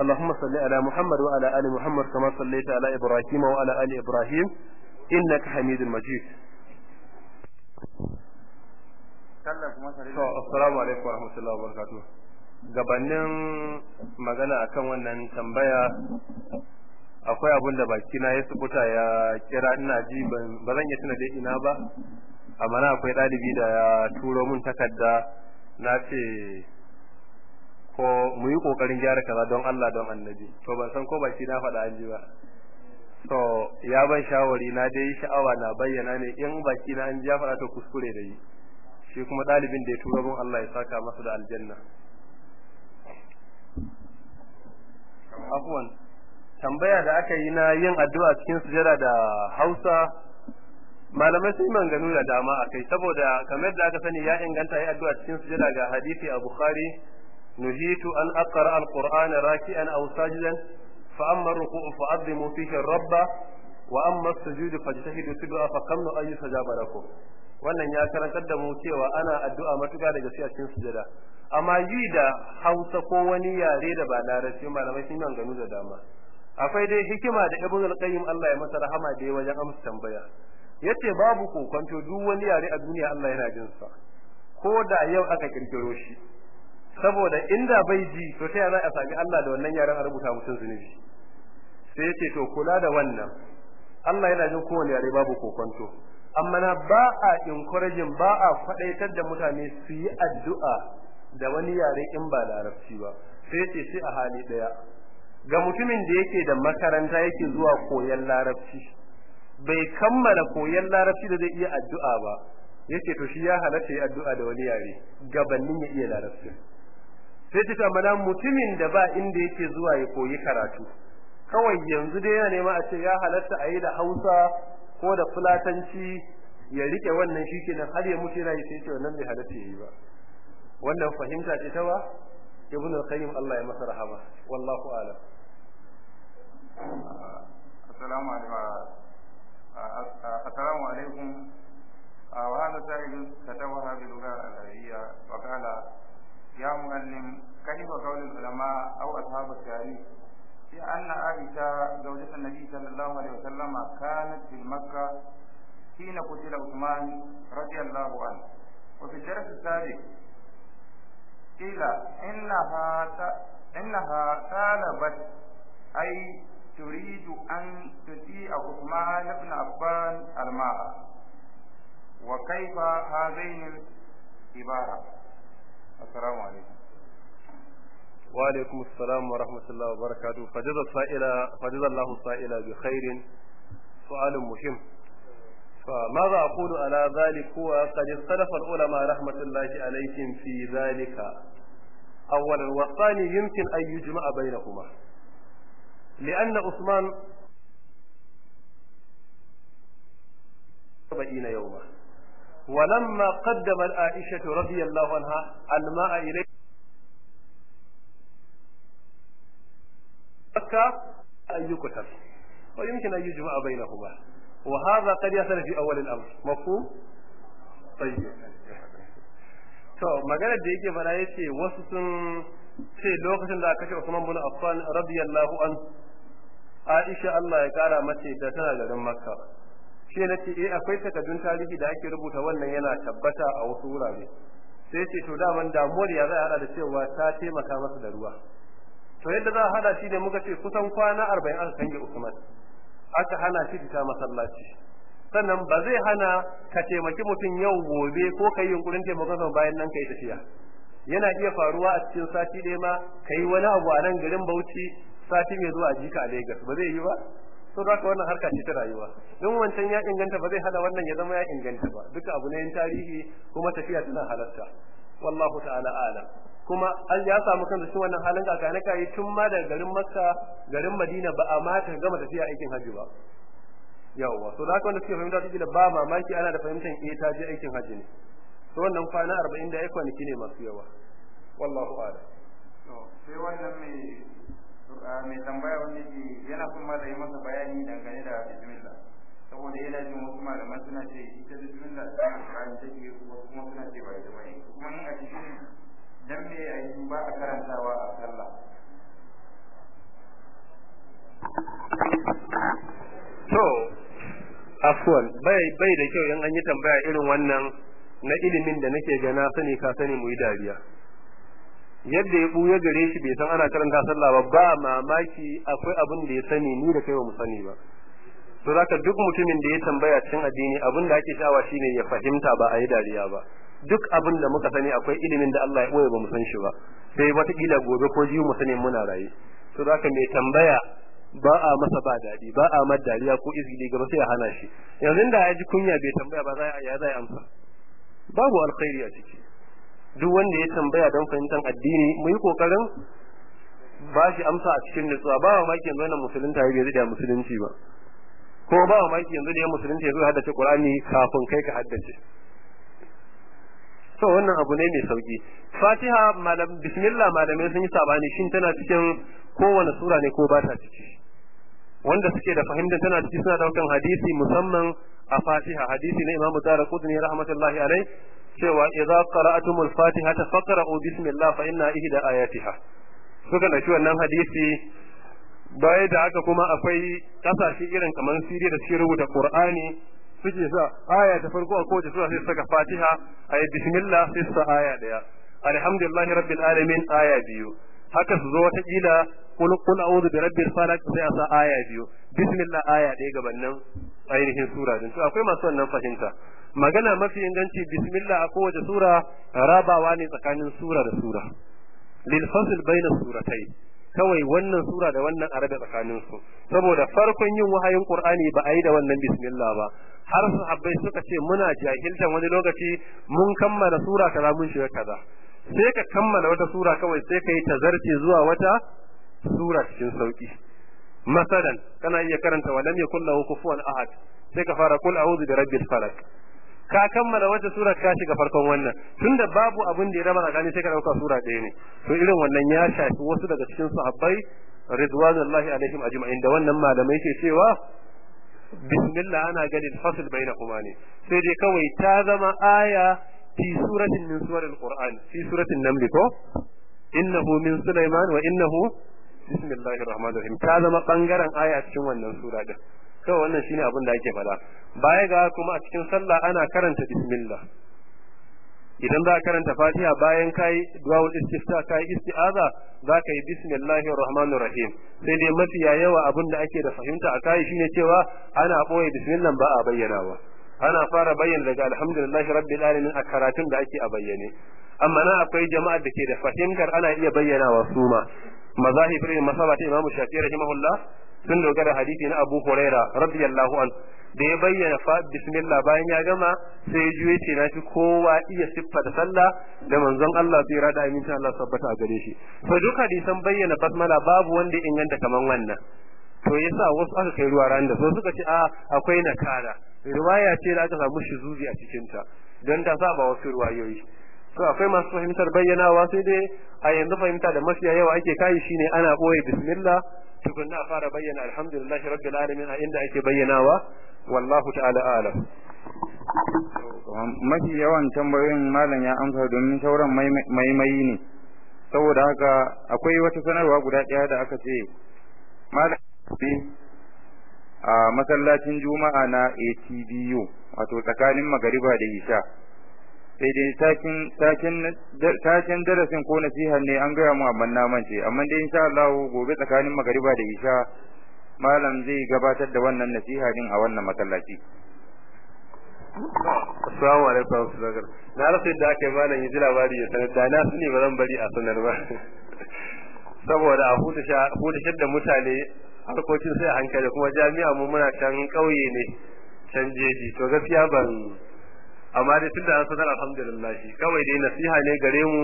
اللهم صل على محمد وعلى ال محمد كما صليت على ابراهيم وعلى ال ابراهيم انك حميد مجيد assalamu alaikum warahmatullahi wabarakatuh gabanin magana akan wannan tambaya akwai abun da baki na ya subuta ya kira ina ji ba zan iya tuna dai ina ba amma na akwai ɗalibi da ya turo mun takarda na ce ko mu yi ƙoƙarin gyara kaza don Allah don annabi. To ban san ko baki na faɗa an ji ba. To ya ban shawari na dai sha'awa na bayyana ne in baki na an ji ya faɗa to kuskure da yi. Shi kuma ɗalibin da ya tura mun Allah ya saka masa da aljanna. Afwan tambaya da aka yi na yin addu'a cikin sujada da Hausa malamai sun manganu da dama akai saboda kamar da aka sani ya inganta yi addu'a cikin sujada ga hadisi a Bukhari نهيت أن أقرأ القرآن راكئا أو ساجدا فأما الركوع فعظموا فيه الرب وأما السجود فاجتهدوا في الدعاء فقمنوا أن يستجاب لكم wannan ya karantar da mu cewa ana addu'a matuƙa da gaskiya cikin sujada amma yi da Hausa ko wani yare da ba larabci malamai sun yi ganu da dama akwai dai hikima da Ibn al-Qayyim Allah ya masa rahama da wajen amsa tambaya yace babu kokonto duk wani yare a duniya Allah yana jin sa ko da yau aka kirkiro shi saboda inda bai ji to ta za a sami Allah da wannan yaren a rubuta mutum zunubi? Sai ya ce to kula da wannan. Allah yana jin kowane yare babu kokonto. Amma na ba a encouraging ba a kwadaitar da mutane su yi addu'a da wani yare in ba larabci ba. Sai ya ce sai a hali ɗaya ga mutumin da yake da makaranta yake zuwa koyon larabci bai kammala koyon larabci da zai iya addu'a ba ya ce to shi ya halatta yi addu'a da wani yare gabanin ya iya larabci sai ta ce mana mutumin da ba inda yake zuwa ya koyi karatu kawai yanzu dai yana nema a ce ya halatta a yi da Hausa ko da Fulatanci ya rike wannan shi kenan har ya mutu yana yi sai ce wannan bai halatta yi ba wannan fahimta ce ta wa Ibn al-Qayyim Allah ya masa rahama wallahu a'lam
assalamu alaikum assalamu alaikum وهذا سائل كتبها باللغة العربية وقال يا معلم كيف قول العلماء أو أصحاب التاريخ في أن عائشة زوجة النبي صلى الله عليه وسلم كانت في مكة حين قتل عثمان رضي الله عنه وفي الدرس السابق قيل إنها إنها طالبت أي تريد أن تطيع عثمان بن عفان الماء وكيف هذين العبارة السلام عليكم
وعليكم السلام ورحمة الله وبركاته فجزا السائل فجزا الله السائل بخير سؤال مهم فماذا أقول على ذلك هو قد اختلف العلماء رحمة الله عليهم في ذلك أولا والثاني يمكن أن يجمع بينهما لأن عثمان سبعين يوما ولما قدم عائشة رضي الله عنها الماء إليه مكة أن يقتل ويمكن أن يجمع بينهما وهذا قد يصل في أول الأمر مفهوم؟ طيب to maganar da yake fara yace wasu sun ce lokacin da aka kashe Usman bin Affan radiyallahu an Aisha Allah ya kara mace da tana garin Makka shi ne ce eh akwai takaddun tarihi da ake rubuta wannan yana tabbata a wasu wurare. Sai ce to daman damuwar ya za a hada da cewa ta taimaka masa da ruwa. To yadda za a hada shi ne muka ce kusan kwana arba'in aka kange Usman. Aka hana shi fita masallaci. Sannan ba zai hana ka taimaki mutum yau gobe ko ka yi yunkurin taimakon bayan nan ka yi tafiya. Yana iya faruwa a cikin sati ɗaya ma ka yi wani abu a nan garin Bauchi sati mai zuwa jika a Lagos ba zai yi ba? To za ka wannan harka ce ta rayuwa. Don wancan ya inganta ba zai hana wannan ya zama ya inganta ba. Duka abu ne tarihi kuma tafiya tana halarta. Wallahu ta'ala a'lam. Kuma an ya samu kansa cikin wannan halin kakane kai tun ma daga garin Makka garin Madina ba a mata gama tafiya aikin hajji ba. Yawwa. To da wanda suke fahimta su da ba mamaki ana da fahimtar eh ta je aikin hajji ne. To wannan kwana 40 da ya kwanaki ne masu yawa. Wallahu a'lam.
To sai wannan mai mai tambaya wanda ke yana kuma da yi masa bayani dangane da bismillah. Saboda yana jin wasu malaman suna ce ita bismillah ta Qur'ani take wasu kuma suna ce ba ita ba ne kuma in a cikin dan me a yi ba a karantawa a sallah.
To afwan bai bai da kyau in an yi tambaya irin wannan na ilimin da nake ga na sani ka sani mu yi dariya. Yadda ya buya gare shi bai san ana karanta sallah ba ba mamaki akwai abin da ya sani ni da kai ba mu sani ba. To zaka duk mutumin da ya tambaya cikin addini abin da ake shawa shine ya fahimta ba a yi dariya ba. Duk abin da muka sani akwai ilimin da Allah ya ɓoye ba mu san shi ba. Sai wataƙila gobe ko jiyu mu sani muna raye. To zaka mai tambaya ba a masa ba daɗi ba a mad dariya ko izgili gaba sai ya hana shi. Yanzu da ya ji kunya bai tambaya ba za ya zai amsa? Babu alkhairi a ciki. Duk wanda ya tambaya don fahimtar addini mu yi ƙoƙarin ba shi amsa a cikin nutsuwa. Ba wa maki yanzu wannan musulunta ya bai da musulunci ba. Ko ba wa maki yanzu da ya musulunta ya haddace qur'ani kafin kai ka haddace. To wannan abu ne mai sauƙi. Fatiha malam bismillah malamai sun yi saɓani shin tana cikin kowane sura ne ko ba ta ciki? Wanda suke da fahimta tana ciki suna ɗaukan hadisi musamman a fatiha. Hadisi na imamu tara kudni rahmatullahi alai cewa idza qara'atumul fatihata faqra'u bismillah fa inna ihda ayatiha. Suka ɗauki wannan hadisi baya da haka kuma akwai ƙasashe irin kamar Siriya da suke rubuta Qur'ani suke sa aya ta farko a kowace sura sai saka Fatiha ayi bismillah sai sa aya ɗaya alhamdulillahi rabbil alamin aya biyu. Haka su zo wata kila kul kul a'udhu bi rabbil falaq sai a sa aya biyu. Bismillah aya ɗaya gabanin ainihin sura din. To akwai masu wannan fahimta. Magana mafi inganci bismillah a kowace sura rabawa ne tsakanin sura da sura. Lil fasl bayna suratayn kawai wannan sura da wannan rabe tsakanin su saboda farkon yin wahayin qur'ani ba a yi da wannan bismillah ba. Har sahabbai suka ce muna jahiltan wani lokaci mun kammala sura kaza mun shiga kaza. Sai ka kammala wata sura kawai sai ka yi tazarce zuwa wata sura cikin sauƙi. Masalan kana iya karanta wa lam yakul lahu kufuwan ahad sai ka fara kul a'udhu bi rabbil falaq. Ka kammala wata sura ka shiga farkon wannan. Tunda babu abin da ya raba tsakani sai ka ɗauka sura ɗaya ne. To irin wannan ya shafi wasu daga cikin sahabbai ridwanullahi alaihim ajma'in da wannan malamai ke cewa bismillah ana ganin fasl bainakuma ne. Sai dai kawai ta zama aya fi suratin min suratul qur'an fi suratin naml ko? Innahu min sulaiman wa innahu bismillahir rahmanir rahim ta zama ɓangaren aya cikin wannan sura din kawai wannan shine abin da ake faɗa. Baya ga kuma a cikin sallah ana karanta bismillah. Idan za ka karanta fatiha bayan kai du'aul istifta kai isti'aza za ka yi bismillahir rahmanir rahim sai dai mafiya yawa abin da ake da fahimta a kai shine cewa ana ɓoye bismillah ba a bayyanawa. Ana fara bayyana daga alhamdulillahi rabbil alamin a karatun da ake a bayyane. Amma na akwai jama'ar da ke da fahimtar ana iya bayyanawa su ma. Mazahib irin masaba ta imamu shafi'i rahimahullah sun dogara hadisi na abu huraira radiyallahu an da ya bayyana fa bismillah bayan ya gama sai ya juye ce na fi kowa iya siffa da sallah da manzon Allah sai rada aminci Allah sabbata a gare shi to duk hadisan bayyana basmala babu wanda inganta kaman wannan to yasa wasu aka kai ruwa ran da so suka ce a akwai nakara riwaya ce da aka samu shuzuzi a cikin ta don ta saba wasu riwayoyi to akwai masu fahimtar bayyanawa sai dai a yanzu fahimta da mafiya yawa ake kai shine ana ɓoye bismillah. Tukunna fara bayyana alhamdulillahi rabbil alamin a inda ake bayyanawa. Wallahu ta'ala alam.
Mafi yawan tambayoyin malam ya amsa domin sauran maimayi ne. Saboda haka akwai wata sanarwa guda ɗaya da aka ce malam a masallacin juma'a na ATBU wato tsakanin magariba da isha. Sai dai taken darasin ko nasiha ne an gaya mu amma na mance. Amma dai insha Allah gobe tsakanin magariba da isha malam zai gabatar da wannan nasiha din a wannan masallaci.
Assalamu alaikum warahmatullahi na rasa yadda aka malam yi labari ya sanar da na sani ba zan bari a sanar ba. [LAUGHS] Saboda a hudashar da mutane harkokin sai a hankali kuma jami'a mu muna can ƙauye ne can jeji. To gaskiya ban amma dai tunda an sanar alhamdulillah kawai dai nasiha ne gare mu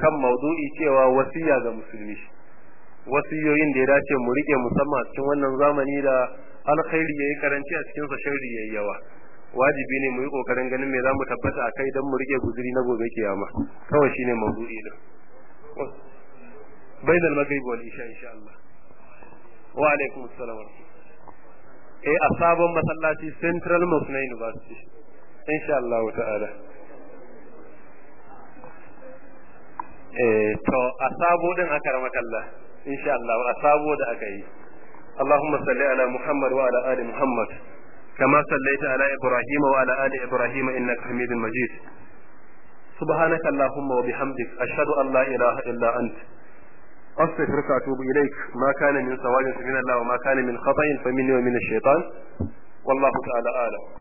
kan maudu'i cewa wasiya ga musulmi. Wasiyoyin da ya dace mu riƙe musamman cikin wannan zamani da alkhairi yayi karanci a cikin sa sharri yayi yawa. Wajibi ne mu yi ƙoƙarin ganin me za mu tabbata akai dan mu riƙe guzuri na gobe kiyama. Kawai shine maudu'i din bain al-maghrib wal isha insha Allah. Wa alaikum assalam eh a sabon masallaci Central Mosque University. insha Allah ta'ala eh to a sabo din aka rama kalla insha Allah a sabo da aka yi اللهم صل على محمد وعلى آل محمد كما صليت على إبراهيم وعلى آل إبراهيم إنك حميد مجيد سبحانك اللهم وبحمدك أشهد أن لا إله إلا أنت أستغفرك وأتوب إليك ما كان من سواد من الله وما كان من خطأ فمني ومن الشيطان والله تعالى أعلم